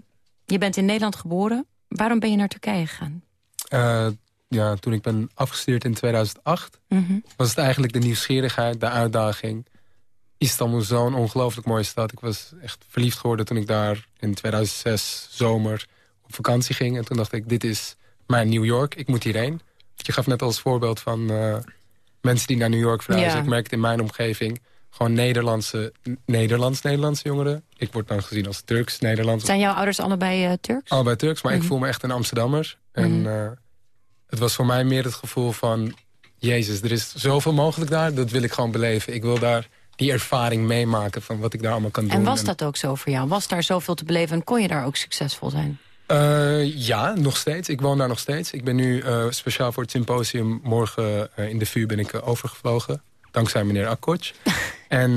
je bent in Nederland geboren. Waarom ben je naar Turkije gegaan? Eh, ja, toen ik ben afgestudeerd in 2008... Mhm. was het eigenlijk de nieuwsgierigheid, de uitdaging. Istanbul is zo'n ongelooflijk mooie stad. Ik was echt verliefd geworden toen ik daar in 2006 zomer op vakantie ging. En toen dacht ik, dit is mijn New York, ik moet hierheen. Je gaf net als voorbeeld van eh, mensen die naar New York verhuizen. Ja. Ik merk het in mijn omgeving gewoon Nederlandse, Nederlands-Nederlandse jongeren. Ik word dan gezien als Turks-Nederlands. Zijn jouw ouders allebei eh, Turks? Allebei Turks, maar ik Mhm. voel me echt een Amsterdammer. En Mhm. eh, het was voor mij meer het gevoel van... Jezus, er is zoveel mogelijk daar, dat wil ik gewoon beleven. Ik wil daar die ervaring meemaken van wat ik daar allemaal kan doen. En was dat ook zo voor jou? Was daar zoveel te beleven en kon je daar ook succesvol zijn? Eh, ja, nog steeds. Ik woon daar nog steeds. Ik ben nu eh, speciaal voor het symposium morgen eh, in de VU ben ik overgevlogen. Dankzij meneer Akkoc. en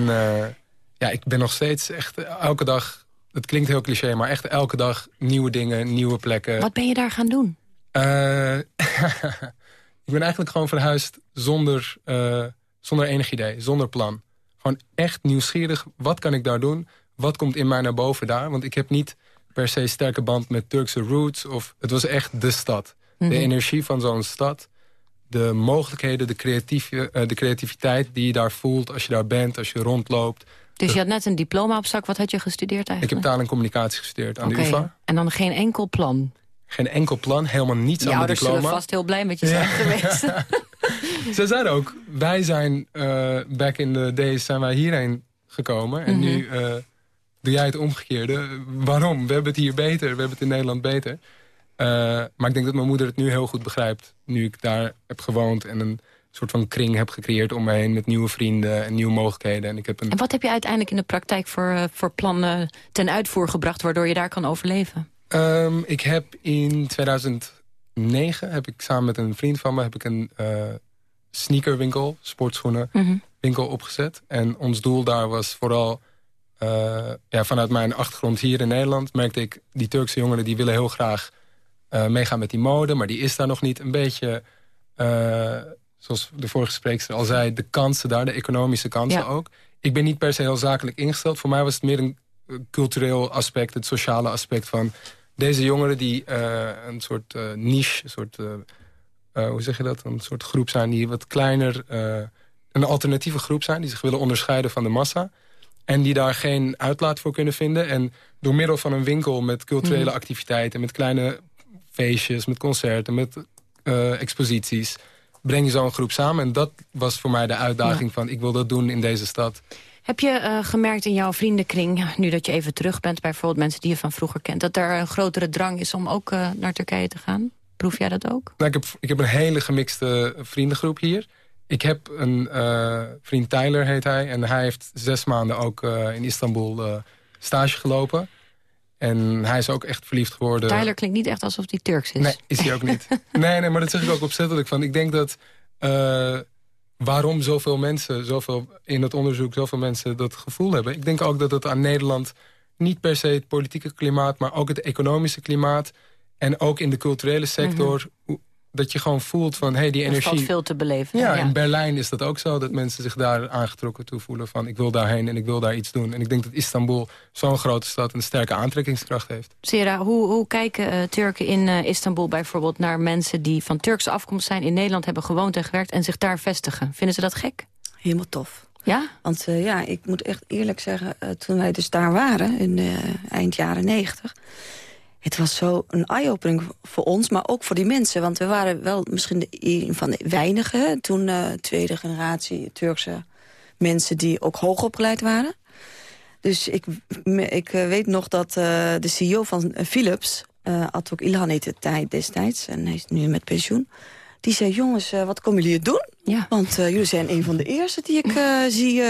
ja, ik ben nog steeds echt elke dag... Het klinkt heel cliché, maar echt elke dag nieuwe dingen, nieuwe plekken. Wat ben je daar gaan doen? Ik ben eigenlijk gewoon verhuisd zonder, zonder enig idee, zonder plan. Gewoon echt nieuwsgierig, wat kan ik daar doen? Wat komt in mij naar boven daar? Want ik heb niet per se sterke band met Turkse roots. Of, het was echt de stad. Mhm. De energie van zo'n stad. De mogelijkheden, de, eh, de creativiteit die je daar voelt als je daar bent, als je rondloopt. Dus je had net een diploma op zak. Wat had je gestudeerd Ik heb eigenlijk? taal en communicatie gestudeerd aan de UvA. En dan geen enkel plan? Geen enkel plan, helemaal niets aan mijn ouders diploma. zullen vast heel blij met je zijn geweest. Ze zeiden ook, wij zijn eh, back in the days zijn wij hierheen gekomen. En Mhm. nu eh, doe jij het omgekeerde. Waarom? We hebben het hier beter. We hebben het in Nederland beter. Eh, maar ik denk dat mijn moeder het nu heel goed begrijpt. Nu ik daar heb gewoond en een soort van kring heb gecreëerd om me heen... met nieuwe vrienden en nieuwe mogelijkheden. En ik heb een En wat heb je uiteindelijk in de praktijk voor, eh, voor plannen ten uitvoer gebracht... waardoor je daar kan overleven? Ehm, ik heb in 2009 heb ik samen met een vriend van me heb ik een eh, sneakerwinkel, sportschoenen Mhm. winkel opgezet. En ons doel daar was vooral eh, ja, vanuit mijn achtergrond hier in Nederland merkte ik die Turkse jongeren die willen heel graag eh, meegaan met die mode, maar die is daar nog niet een beetje. eh, zoals de vorige spreekster al zei, de kansen daar, de economische kansen Ja. ook. Ik ben niet per se heel zakelijk ingesteld. Voor mij was het meer een cultureel aspect, het sociale aspect van deze jongeren die een soort niche, een soort, hoe zeg je dat, een soort groep zijn die wat kleiner, een alternatieve groep zijn, die zich willen onderscheiden van de massa. En die daar geen uitlaat voor kunnen vinden. En door middel van een winkel met culturele Mhm. activiteiten, met kleine feestjes, met concerten, met eh, exposities, breng je zo'n groep samen. En dat was voor mij de uitdaging van ik wil dat doen in deze stad. Heb je eh, gemerkt in jouw vriendenkring, nu dat je even terug bent... bijvoorbeeld mensen die je van vroeger kent... dat er een grotere drang is om ook eh, naar Turkije te gaan? Proef jij dat ook? Nou, ik, heb, ik heb een hele gemixte vriendengroep hier. Ik heb een eh, vriend Tyler, heet hij. En hij heeft zes maanden ook eh, in Istanbul eh, stage gelopen. En hij is ook echt verliefd geworden. Tyler klinkt niet echt alsof hij Turks is. Nee, is hij ook niet. nee, nee, maar dat zeg ik ook opzettelijk van. Ik denk dat... waarom zoveel mensen, zoveel, in het onderzoek... zoveel mensen dat gevoel hebben. Ik denk ook dat het aan Nederland... niet per se het politieke klimaat... maar ook het economische klimaat... en ook in de culturele sector... hoe- dat je gewoon voelt van, hey, die energie... valt veel te beleven. Ja, in Berlijn is dat ook zo. Dat mensen zich daar aangetrokken toe voelen van... ik wil daarheen en ik wil daar iets doen. En ik denk dat Istanbul zo'n grote stad... een sterke aantrekkingskracht heeft. Sera, hoe, hoe kijken eh, Turken in eh, Istanbul bijvoorbeeld naar mensen die van Turkse afkomst zijn... in Nederland hebben gewoond en gewerkt en zich daar vestigen? Vinden ze dat gek? Helemaal tof. Ja? Want eh, ja, ik moet echt eerlijk zeggen, eh, toen wij dus daar waren, in eh, eind jaren negentig... het was zo een eye-opening voor ons, maar ook voor die mensen. Want we waren wel misschien een van de weinigen... toen eh, tweede generatie Turkse mensen die ook hoogopgeleid waren. Dus ik, ik eh, weet nog dat eh, de CEO van Philips... eh Atok Ilhan heette tijd destijds, en hij is nu met pensioen... die zei, jongens, wat komen jullie hier doen? Ja. Want jullie zijn een van de eerste die ik zie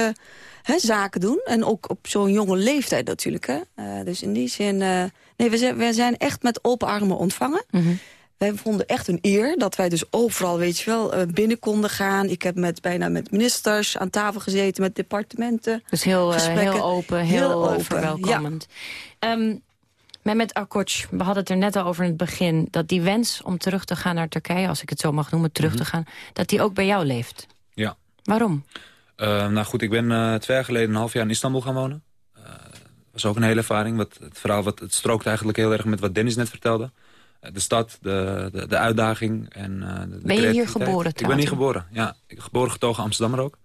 hè, zaken doen. En ook op zo'n jonge leeftijd natuurlijk. Hè? Eh, dus in die zin... eh, nee, we zijn, we zijn echt met open armen ontvangen. Mhm. Wij vonden echt een eer dat wij dus overal, weet je wel, eh, binnen konden gaan. Ik heb met, bijna met ministers aan tafel gezeten, met departementen. Dus heel, gesprekken. heel open, heel, Heel open, verwelkomend. Ehm, Mehmet Akkoç, we hadden het er net al over in het begin... dat die wens om terug te gaan naar Turkije, als ik het zo mag noemen, terug Mhm. te gaan... dat die ook bij jou leeft. Ja. Waarom? Eh, nou goed, ik ben eh, twee jaar geleden een half jaar in Istanbul gaan wonen. Eh, was ook een hele ervaring. Wat, het verhaal wat, het strookt eigenlijk heel erg met wat Dennis net vertelde. De stad, de, de, de uitdaging en de, de Ben je hier geboren Ik ben hier geboren, ja. Ik geboren getogen Amsterdammer ook.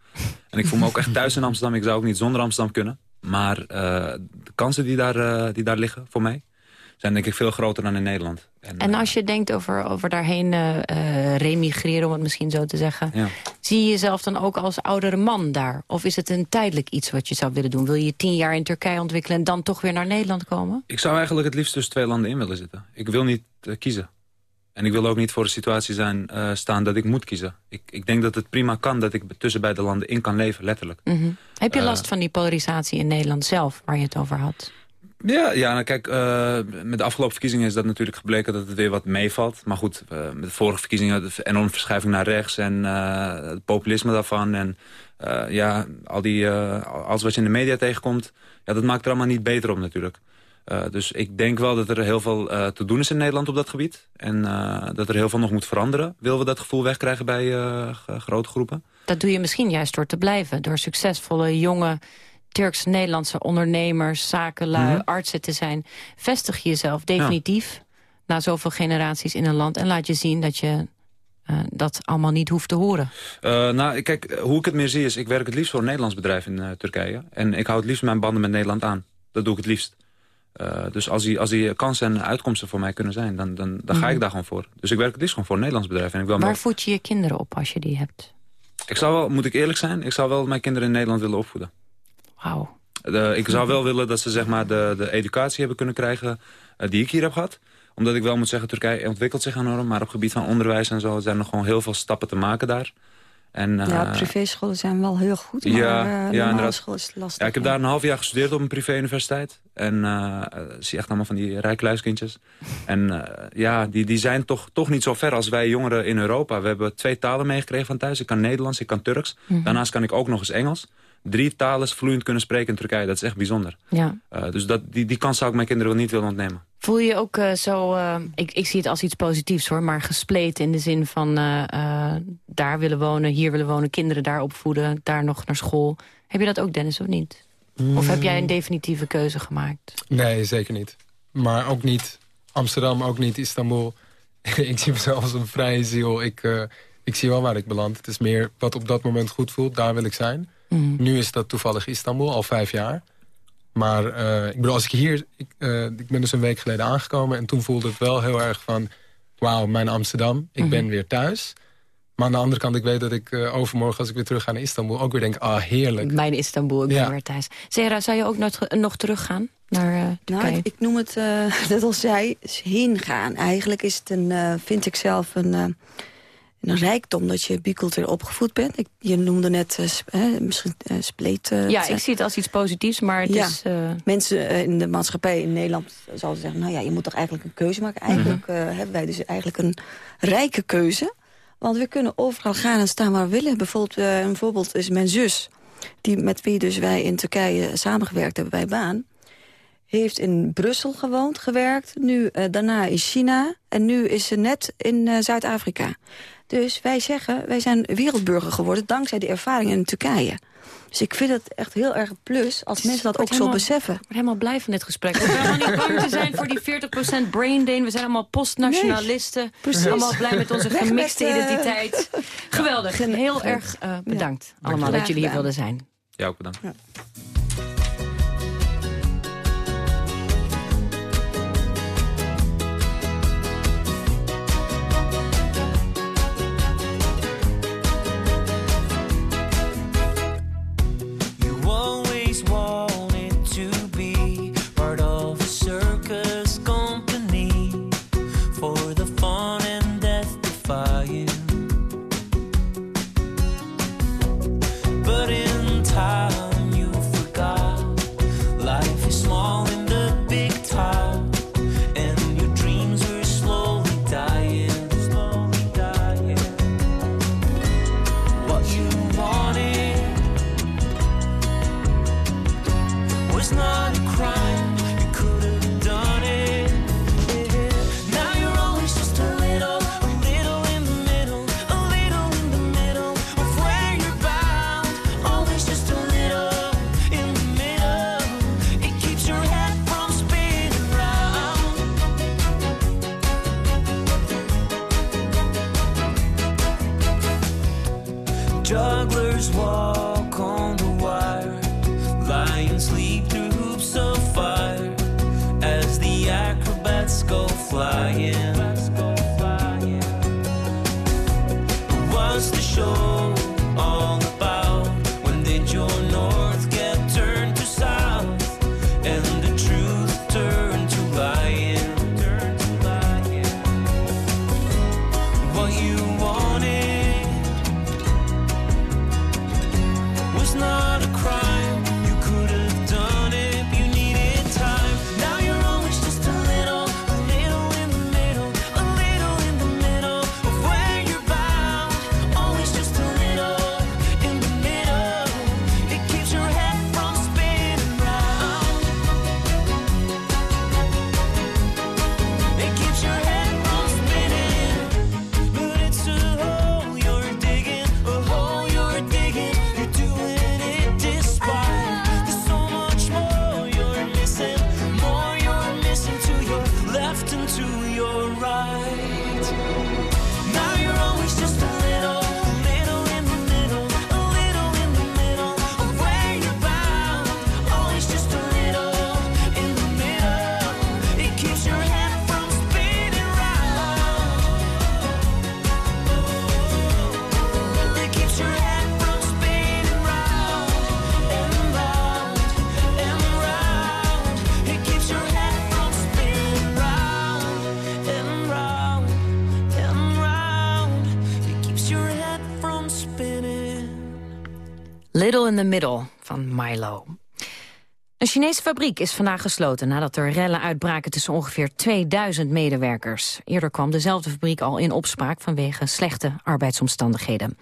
En ik voel me ook echt thuis in Amsterdam. Ik zou ook niet zonder Amsterdam kunnen. Maar de kansen die daar, die daar liggen voor mij... zijn denk ik veel groter dan in Nederland. En, En als je denkt over, over daarheen eh, eh, remigreren, om het misschien zo te zeggen... ja. zie je jezelf dan ook als oudere man daar? Of is het een tijdelijk iets wat je zou willen doen? Wil je tien jaar in Turkije ontwikkelen en dan toch weer naar Nederland komen? Ik zou eigenlijk het liefst tussen twee landen in willen zitten. Ik wil niet eh, kiezen. En ik wil ook niet voor de situatie zijn, eh, staan dat ik moet kiezen. Ik, ik denk dat het prima kan dat ik tussen beide landen in kan leven, letterlijk. Mhm. Heb je Eh, last van die polarisatie in Nederland zelf, waar je het over had? Ja, ja nou kijk, eh, met de afgelopen verkiezingen is dat natuurlijk gebleken dat het weer wat meevalt. Maar goed, eh, met de vorige verkiezingen een enorme verschuiving naar rechts en eh, het populisme daarvan. En ja, al die, alles wat je in de media tegenkomt, ja, dat maakt er allemaal niet beter op natuurlijk. Dus ik denk wel dat er heel veel te doen is in Nederland op dat gebied. En dat er heel veel nog moet veranderen. Willen we dat gevoel wegkrijgen bij grote groepen? Dat doe je misschien juist door te blijven. Door succesvolle, jonge, Turks-Nederlandse ondernemers, zakenlui, Mhm. artsen te zijn. Vestig je jezelf definitief na zoveel generaties in een land... en laat je zien dat je eh, dat allemaal niet hoeft te horen. Eh, nou, kijk, hoe ik het meer zie is... ik werk het liefst voor een Nederlands bedrijf in eh, Turkije. En ik hou het liefst mijn banden met Nederland aan. Dat doe ik het liefst. Dus als die, als die kansen en uitkomsten voor mij kunnen zijn... dan, dan, dan ga Mhm. ik daar gewoon voor. Dus ik werk het liefst gewoon voor een Nederlands bedrijf. En ik, wil Waar voed je je kinderen op als je die hebt? ik zou wel, moet ik eerlijk zijn... ik zou wel mijn kinderen in Nederland willen opvoeden. Wauw. Ik zou wel willen dat ze zeg maar, de, de educatie hebben kunnen krijgen... eh, die ik hier heb gehad. Omdat ik wel moet zeggen, Turkije ontwikkelt zich enorm... maar op het gebied van onderwijs en zo... zijn er nog gewoon heel veel stappen te maken daar. En, ja, eh, privéscholen zijn wel heel goed, maar Ja, eh, ja, school is lastig. Ja, ik heb daar een half jaar gestudeerd op een privé-universiteit. En eh, zie echt allemaal van die rijke luiskindjes. En ja, die, die zijn toch, toch niet zo ver als wij jongeren in Europa. We hebben twee talen meegekregen van thuis. Ik kan Nederlands, ik kan Turks. Mhm. Daarnaast kan ik ook nog eens Engels. Drie talen vloeiend kunnen spreken in Turkije. Dat is echt bijzonder. Ja. Eh, dus dat, die, die kans zou ik mijn kinderen wel niet willen ontnemen. Voel je je ook eh, zo, eh, ik, ik zie het als iets positiefs hoor, maar gespleten in de zin van eh, eh, daar willen wonen, hier willen wonen, kinderen daar opvoeden, daar nog naar school. Heb je dat ook Dennis of niet? Of heb jij een definitieve keuze gemaakt? Nee, zeker niet. Maar ook niet Amsterdam, ook niet Istanbul. ik zie mezelf als een vrije ziel. Ik, eh, ik zie wel waar ik beland. Het is meer wat op dat moment goed voelt. Daar wil ik zijn. Mhm. Nu is dat toevallig Istanbul, al vijf jaar. Maar eh, ik bedoel, als ik hier... Ik, eh, ik ben dus een week geleden aangekomen... en toen voelde het wel heel erg van... wauw, mijn Amsterdam, ik ben weer thuis. Maar aan de andere kant, ik weet dat ik eh, overmorgen... als ik weer terug ga naar Istanbul, ook weer denk... ah, heerlijk. Mijn Istanbul, ik ben Ja. weer thuis. Zera, zou je ook nog, nog teruggaan naar eh Nou, ik, ik noem het, eh net als zij, is heen gaan. Eigenlijk is het een, eh, vind ik zelf een, eh, een rijkdom dat je bicultureel opgevoed bent. Ik, je noemde net eh, sp- misschien eh, spleet. Ja, ik zie het als iets positiefs, maar het ja. is... eh, Mensen in de maatschappij in Nederland zouden zeggen... nou ja, je moet toch eigenlijk een keuze maken. Eigenlijk eh, hebben wij dus eigenlijk een rijke keuze. Want we kunnen overal gaan en staan waar we willen. Bijvoorbeeld, een voorbeeld is mijn zus... Die, met wie dus wij in Turkije samengewerkt hebben bij Baan... heeft in Brussel gewoond, gewerkt. Nu daarna in China. En nu is ze net in Zuid-Afrika. Dus wij zeggen, wij zijn wereldburger geworden... dankzij die ervaring in Turkije. Dus ik vind het echt heel erg plus als mensen dat ook zo beseffen. Ik word helemaal blij van dit gesprek. We zijn helemaal niet bang te zijn voor die 40% brain drain. We zijn allemaal postnationalisten. Nee, precies. Allemaal blij met onze Weg met, gemixte eh, identiteit. Geweldig. Heel Geen- erg eh, bedankt allemaal dat jullie hier wilden zijn. Ja, ook bedankt. You Jugglers walk on the wire. Lions leap through hoops of fire as the acrobats go flying. What's the show in the Middle van Milo. Een Chinese fabriek is vandaag gesloten nadat er rellen uitbraken tussen ongeveer 2000 medewerkers. Eerder kwam dezelfde fabriek al in opspraak vanwege slechte arbeidsomstandigheden.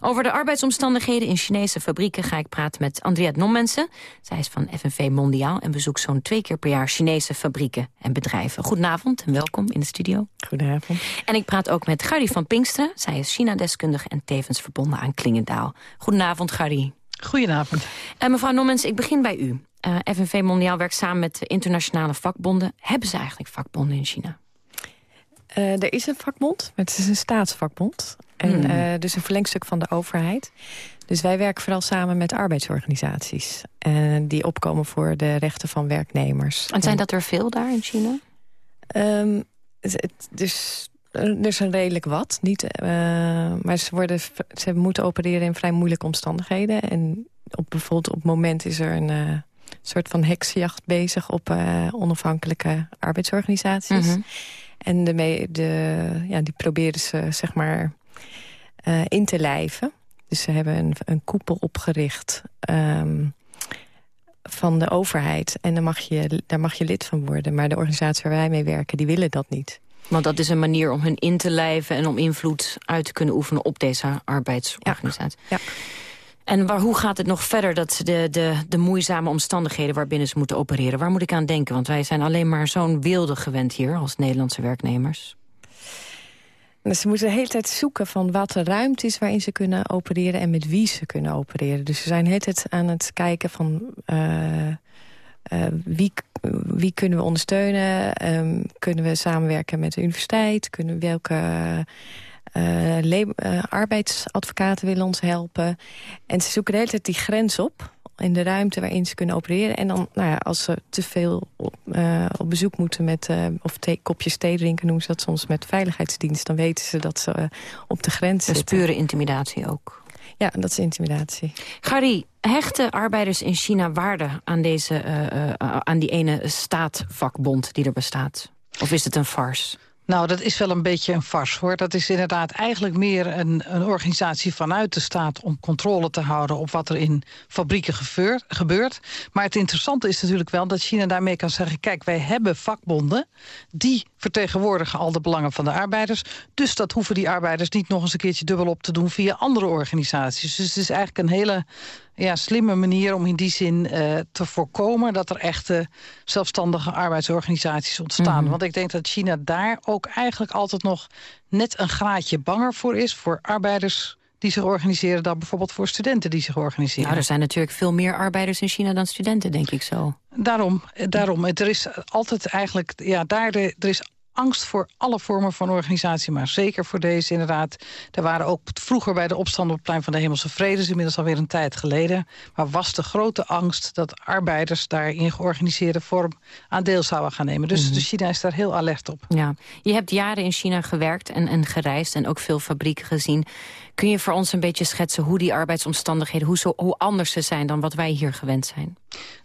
Over de arbeidsomstandigheden in Chinese fabrieken ga ik praten met Andriette Nommensen. Zij is van FNV Mondiaal en bezoekt zo'n twee keer per jaar Chinese fabrieken en bedrijven. Goedenavond en welkom in de studio. Goedenavond. En ik praat ook met Gary van Pinksteren. Zij is China-deskundige en tevens verbonden aan Klingendaal. Goedenavond, Gary. Goedenavond. En mevrouw Nommens, ik begin bij u. Eh, FNV Mondiaal werkt samen met de internationale vakbonden. Hebben ze eigenlijk vakbonden in China? Eh, er is een vakbond, maar het is een staatsvakbond. En Hmm. eh, dus een verlengstuk van de overheid. Dus wij werken vooral samen met arbeidsorganisaties. eh, die opkomen voor de rechten van werknemers. En zijn dat er veel daar in China? Ehm, het- het- dus er is een redelijk wat. Niet, eh, maar ze, worden, ze moeten opereren in vrij moeilijke omstandigheden. En op, bijvoorbeeld op het moment is er een eh, soort van heksenjacht bezig... op eh, onafhankelijke arbeidsorganisaties. Mhm. En de, de, ja, die proberen ze zeg maar eh, in te lijven. Dus ze hebben een, een koepel opgericht ehm, van de overheid. En daar mag, je, daar mag je lid van worden. Maar de organisatie waar wij mee werken, die willen dat niet. Want dat is een manier om hun in te lijven... en om invloed uit te kunnen oefenen op deze arbeidsorganisatie. Ja. En waar, hoe gaat het nog verder, dat de, de, de moeizame omstandigheden... waarbinnen ze moeten opereren? Waar moet ik aan denken? Want wij zijn alleen maar zo'n wilde gewend hier... als Nederlandse werknemers. Dus ze moeten de hele tijd zoeken van wat de ruimte is waarin ze kunnen opereren en met wie ze kunnen opereren. Dus ze zijn de hele tijd aan het kijken van eh, eh, wie, wie kunnen we ondersteunen? Ehm, kunnen we samenwerken met de universiteit? Kunnen we welke eh, eh, arbeidsadvocaten willen ons helpen? En ze zoeken de hele tijd die grens op in de ruimte waarin ze kunnen opereren. En dan, nou ja, als ze te veel op, op bezoek moeten met... of thee- kopjes thee drinken, noemen ze dat soms met veiligheidsdienst... dan weten ze dat ze op de grens Dat is zitten. pure intimidatie ook. Ja, dat is intimidatie. Gary, hechten arbeiders in China waarde aan, deze, eh, eh, aan die ene staatvakbond die er bestaat? Of is het een farce? Nou, dat is wel een beetje een farce, hoor. Dat is inderdaad eigenlijk meer een, een organisatie vanuit de staat... om controle te houden op wat er in fabrieken gebeurt, gebeurt. Maar het interessante is natuurlijk wel dat China daarmee kan zeggen... kijk, wij hebben vakbonden, die vertegenwoordigen al de belangen van de arbeiders. Dus dat hoeven die arbeiders niet nog eens een keertje dubbel op te doen... via andere organisaties. Dus het is eigenlijk een hele ja, slimme manier om in die zin eh, te voorkomen... dat er echte zelfstandige arbeidsorganisaties ontstaan. Mhm. Want ik denk dat China daar ook eigenlijk altijd nog net een graadje banger voor is... voor arbeiders die zich organiseren dan bijvoorbeeld voor studenten die zich organiseren. Nou, er zijn natuurlijk veel meer arbeiders in China dan studenten, denk ik zo. Daarom, eh, daarom. Er is altijd eigenlijk, ja, daar de, er is angst voor alle vormen van organisatie, maar zeker voor deze inderdaad. Er waren ook vroeger bij de opstand op het plein van de Hemelse Vrede, is inmiddels alweer een tijd geleden, maar was de grote angst dat arbeiders daar in georganiseerde vorm aan deel zouden gaan nemen. Dus, dus China is daar heel alert op. Ja. Je hebt jaren in China gewerkt en, en gereisd en ook veel fabrieken gezien. Kun je voor ons een beetje schetsen hoe die arbeidsomstandigheden... hoe, zo, hoe anders ze zijn dan wat wij hier gewend zijn?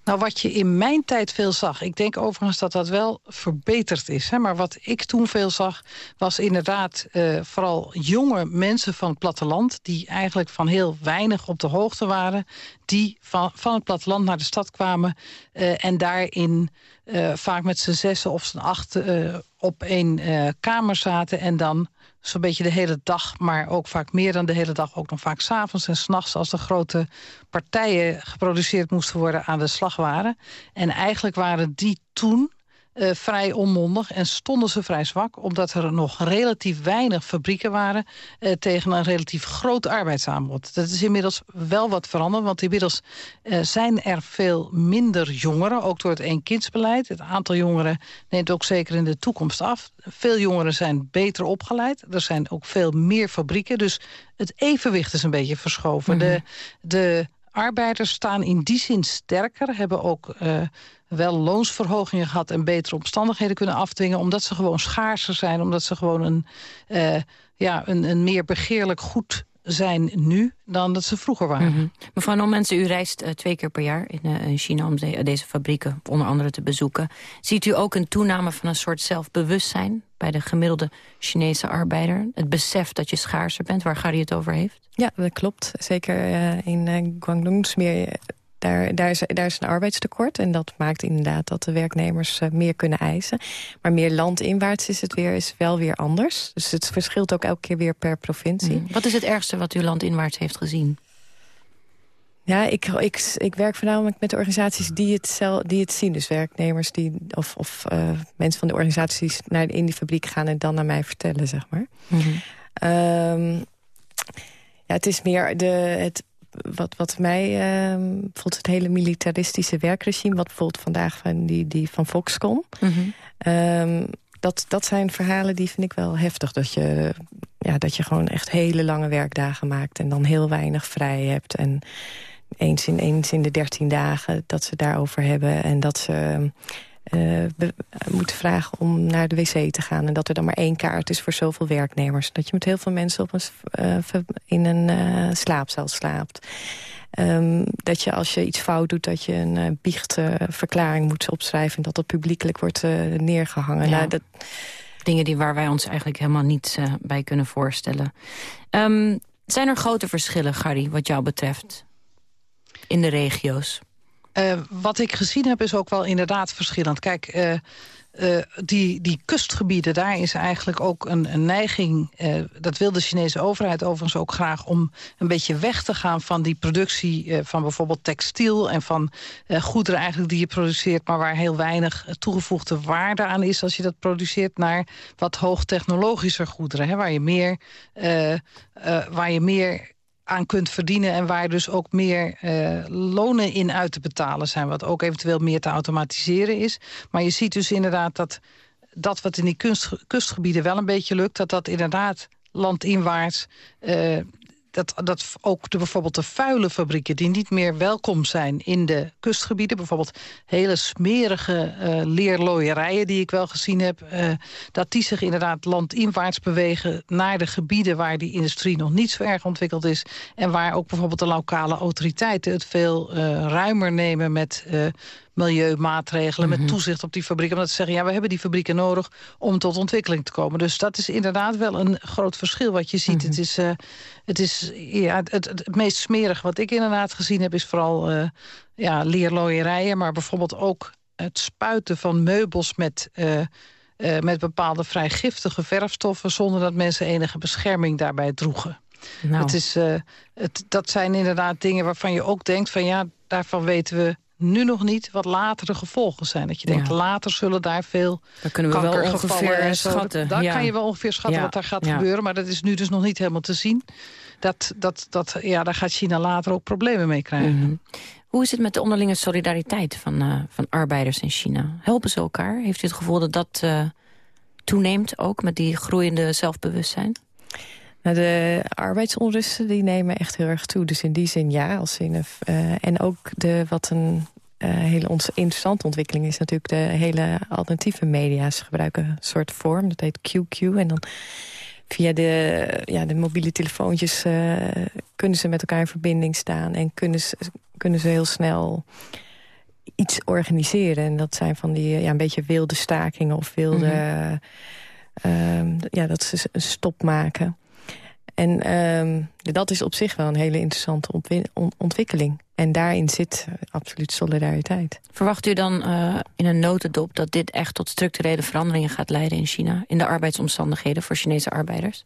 Nou, wat je in mijn tijd veel zag... ik denk overigens dat dat wel verbeterd is... Hè, maar wat ik toen veel zag... was inderdaad eh, vooral jonge mensen van het platteland... die eigenlijk van heel weinig op de hoogte waren... die van, van het platteland naar de stad kwamen... eh, en daarin eh, vaak met z'n zessen of z'n achten... eh, op één eh, kamer zaten en dan zo'n beetje de hele dag... maar ook vaak meer dan de hele dag, ook nog vaak s'avonds en s'nachts... als de grote partijen geproduceerd moesten worden aan de slag waren. En eigenlijk waren die toen eh, vrij onmondig en stonden ze vrij zwak... omdat er nog relatief weinig fabrieken waren... eh, tegen een relatief groot arbeidsaanbod. Dat is inmiddels wel wat veranderd, want inmiddels eh, zijn er veel minder jongeren... ook door het eenkindsbeleid. Het aantal jongeren neemt ook zeker in de toekomst af. Veel jongeren zijn beter opgeleid. Er zijn ook veel meer fabrieken, dus het evenwicht is een beetje verschoven. De, de arbeiders staan in die zin sterker, hebben ook wel loonsverhogingen gehad... en betere omstandigheden kunnen afdwingen... omdat ze gewoon schaarser zijn, omdat ze gewoon een, eh, ja, een, een meer begeerlijk goed zijn nu dan dat ze vroeger waren. Mhm. Mevrouw Nommensen, u reist eh, twee keer per jaar in, eh, in China... om de- deze fabrieken onder andere te bezoeken. Ziet u ook een toename van een soort zelfbewustzijn... bij de gemiddelde Chinese arbeider? Het besef dat je schaarser bent, waar Gary het over heeft? Ja, dat klopt. Zeker in eh, Guangdong Smeer, daar, daar, is, daar is een arbeidstekort. En dat maakt inderdaad dat de werknemers eh, meer kunnen eisen. Maar meer landinwaarts is het weer, is wel weer anders. Dus het verschilt ook elke keer weer per provincie. Mhm. Wat is het ergste wat u landinwaarts heeft gezien? Ja, ik, ik, ik werk voornamelijk met de organisaties die het, die het zien. Dus werknemers die, of, of eh, mensen van de organisaties naar, in die fabriek gaan... en dan naar mij vertellen, zeg maar. Ehm, ja, het is meer de, het, wat, wat mij... ehm, bijvoorbeeld het hele militaristische werkregime... wat bijvoorbeeld vandaag van die, die van Foxconn... Ehm, dat, dat zijn verhalen die vind ik wel heftig. Dat je, ja, dat je gewoon echt hele lange werkdagen maakt... en dan heel weinig vrij hebt. En eens in, eens in de dertien dagen dat ze daarover hebben. En dat ze eh, be- moeten vragen om naar de wc te gaan. En dat er dan maar één kaart is voor zoveel werknemers. Dat je met heel veel mensen op een, eh, in een eh, slaapcel slaapt. Ehm, dat je als je iets fout doet, dat je een eh, biechtverklaring moet opschrijven... en dat dat publiekelijk wordt eh, neergehangen. Ja. Nou, dat, Dingen die waar wij ons eigenlijk helemaal niet eh, bij kunnen voorstellen. Ehm, zijn er grote verschillen, Gary, wat jou betreft? In de regio's? Eh, wat ik gezien heb is ook wel inderdaad verschillend. Kijk, eh, eh, die, die kustgebieden, daar is eigenlijk ook een, neiging... dat wil de Chinese overheid overigens ook graag... om een beetje weg te gaan van die productie van bijvoorbeeld textiel... en van goederen eigenlijk die je produceert... maar waar heel weinig toegevoegde waarde aan is als je dat produceert... naar wat hoogtechnologischer goederen, hè, waar je meer... waar je meer aan kunt verdienen... en waar dus ook meer eh, lonen in uit te betalen zijn... wat ook eventueel meer te automatiseren is. Maar je ziet dus inderdaad dat dat wat in die kunst, kustgebieden wel een beetje lukt... dat dat inderdaad landinwaarts... eh, dat, dat ook de, bijvoorbeeld de vuile fabrieken die niet meer welkom zijn in de kustgebieden... bijvoorbeeld hele smerige eh leerlooierijen die ik wel gezien heb... eh, dat die zich inderdaad landinwaarts bewegen naar de gebieden... waar die industrie nog niet zo erg ontwikkeld is... en waar ook bijvoorbeeld de lokale autoriteiten het veel eh, ruimer nemen met... milieumaatregelen, met toezicht op die fabrieken. Omdat ze zeggen, ja, we hebben die fabrieken nodig om tot ontwikkeling te komen. Dus dat is inderdaad wel een groot verschil wat je ziet. Het is, eh, het, is ja, het, het, het meest smerige wat ik inderdaad gezien heb... is vooral eh ja, leerlooierijen, maar bijvoorbeeld ook het spuiten van meubels... met, eh, met bepaalde vrij giftige verfstoffen... zonder dat mensen enige bescherming daarbij droegen. Nou. Het is, het, dat zijn inderdaad dingen waarvan je ook denkt... van ja, daarvan weten we nu nog niet wat later de gevolgen zijn. Dat je denkt, Ja. later zullen daar veel Dat kunnen we wel ongeveer schatten, Daar ja. kan je wel ongeveer schatten Ja, wat daar gaat gebeuren. Maar dat is nu dus nog niet helemaal te zien. Dat, dat, dat, ja, daar gaat China later ook problemen mee krijgen. Mhm. Hoe is het met de onderlinge solidariteit van, eh, van arbeiders in China? Helpen ze elkaar? Heeft u het gevoel dat dat eh, toeneemt ook met die groeiende zelfbewustzijn? Nou, de arbeidsonrusten die nemen echt heel erg toe. Dus in die zin ja. Als in, eh, en ook de, wat een eh, hele ons- interessante ontwikkeling is natuurlijk... de hele alternatieve media. Ze gebruiken een soort vorm, dat heet QQ. En dan via de, ja, de mobiele telefoontjes eh, kunnen ze met elkaar in verbinding staan... en kunnen ze, kunnen ze heel snel iets organiseren. En dat zijn van die ja, een beetje wilde stakingen of wilde... ehm, ja, dat ze een stop maken. En ehm, dat is op zich wel een hele interessante ontwi- on- ontwikkeling. En daarin zit eh, absoluut solidariteit. Verwacht u dan eh, in een notendop dat dit echt tot structurele veranderingen gaat leiden in China? In de arbeidsomstandigheden voor Chinese arbeiders?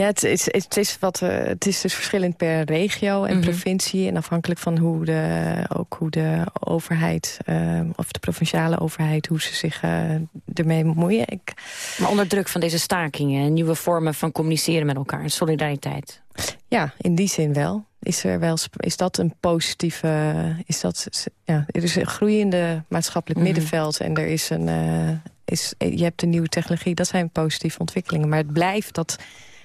Ja, het is, het is, wat, eh, het is dus verschillend per regio en Mhm. provincie. En afhankelijk van hoe de, ook hoe de overheid, eh, of de provinciale overheid... hoe ze zich eh, ermee bemoeien. Ik, Maar onder druk van deze stakingen en nieuwe vormen van communiceren met elkaar en solidariteit. Ja, in die zin wel. Is, er wel, is dat een positieve... Is dat, ja, er is een groeiende maatschappelijk Mhm. middenveld... en er is een, is, je hebt een nieuwe technologie. Dat zijn positieve ontwikkelingen. Maar het blijft dat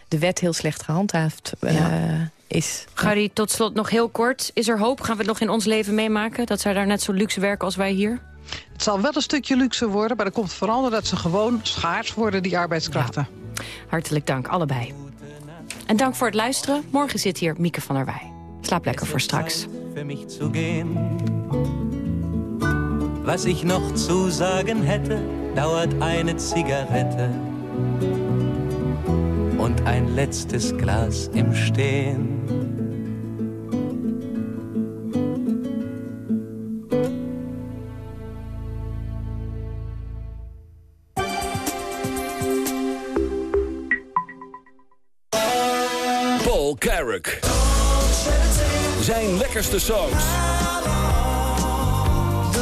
de wet heel slecht gehandhaafd eh, is. Gary, tot slot nog heel kort. Is er hoop? Gaan we het nog in ons leven meemaken? Dat zij daar net zo luxe werken als wij hier? Het zal wel een stukje luxe worden, maar dat komt vooral doordat ze gewoon schaars worden, die arbeidskrachten. Hartelijk dank, allebei. En dank voor het luisteren. Morgen zit hier Mieke van der Wij. Slaap lekker voor straks. Was ich noch zu sagen hätte, dauert eine Zigarette und ein letztes Glas im Stehen. Paul Carrick. Zijn lekkerste songs.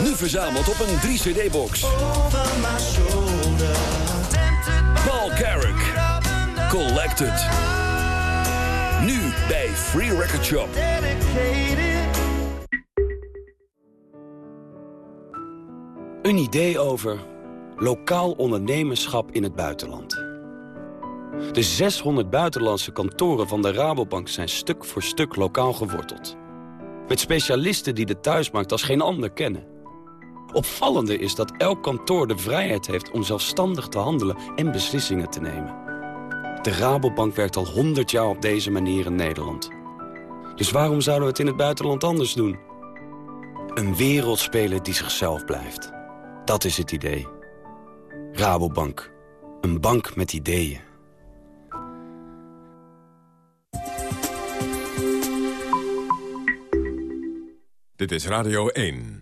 Nu verzameld op een 3-cd-box. Paul Carrick. Collected. Nu bij Free Record Shop. Een idee over lokaal ondernemerschap in het buitenland. De 600 buitenlandse kantoren van de Rabobank zijn stuk voor stuk lokaal geworteld. Met specialisten die de thuismarkt als geen ander kennen. Opvallende is dat elk kantoor de vrijheid heeft om zelfstandig te handelen en beslissingen te nemen. De Rabobank werkt al 100 jaar op deze manier in Nederland. Dus waarom zouden we het in het buitenland anders doen? Een wereldspeler die zichzelf blijft. Dat is het idee. Rabobank. Een bank met ideeën. Dit is Radio 1.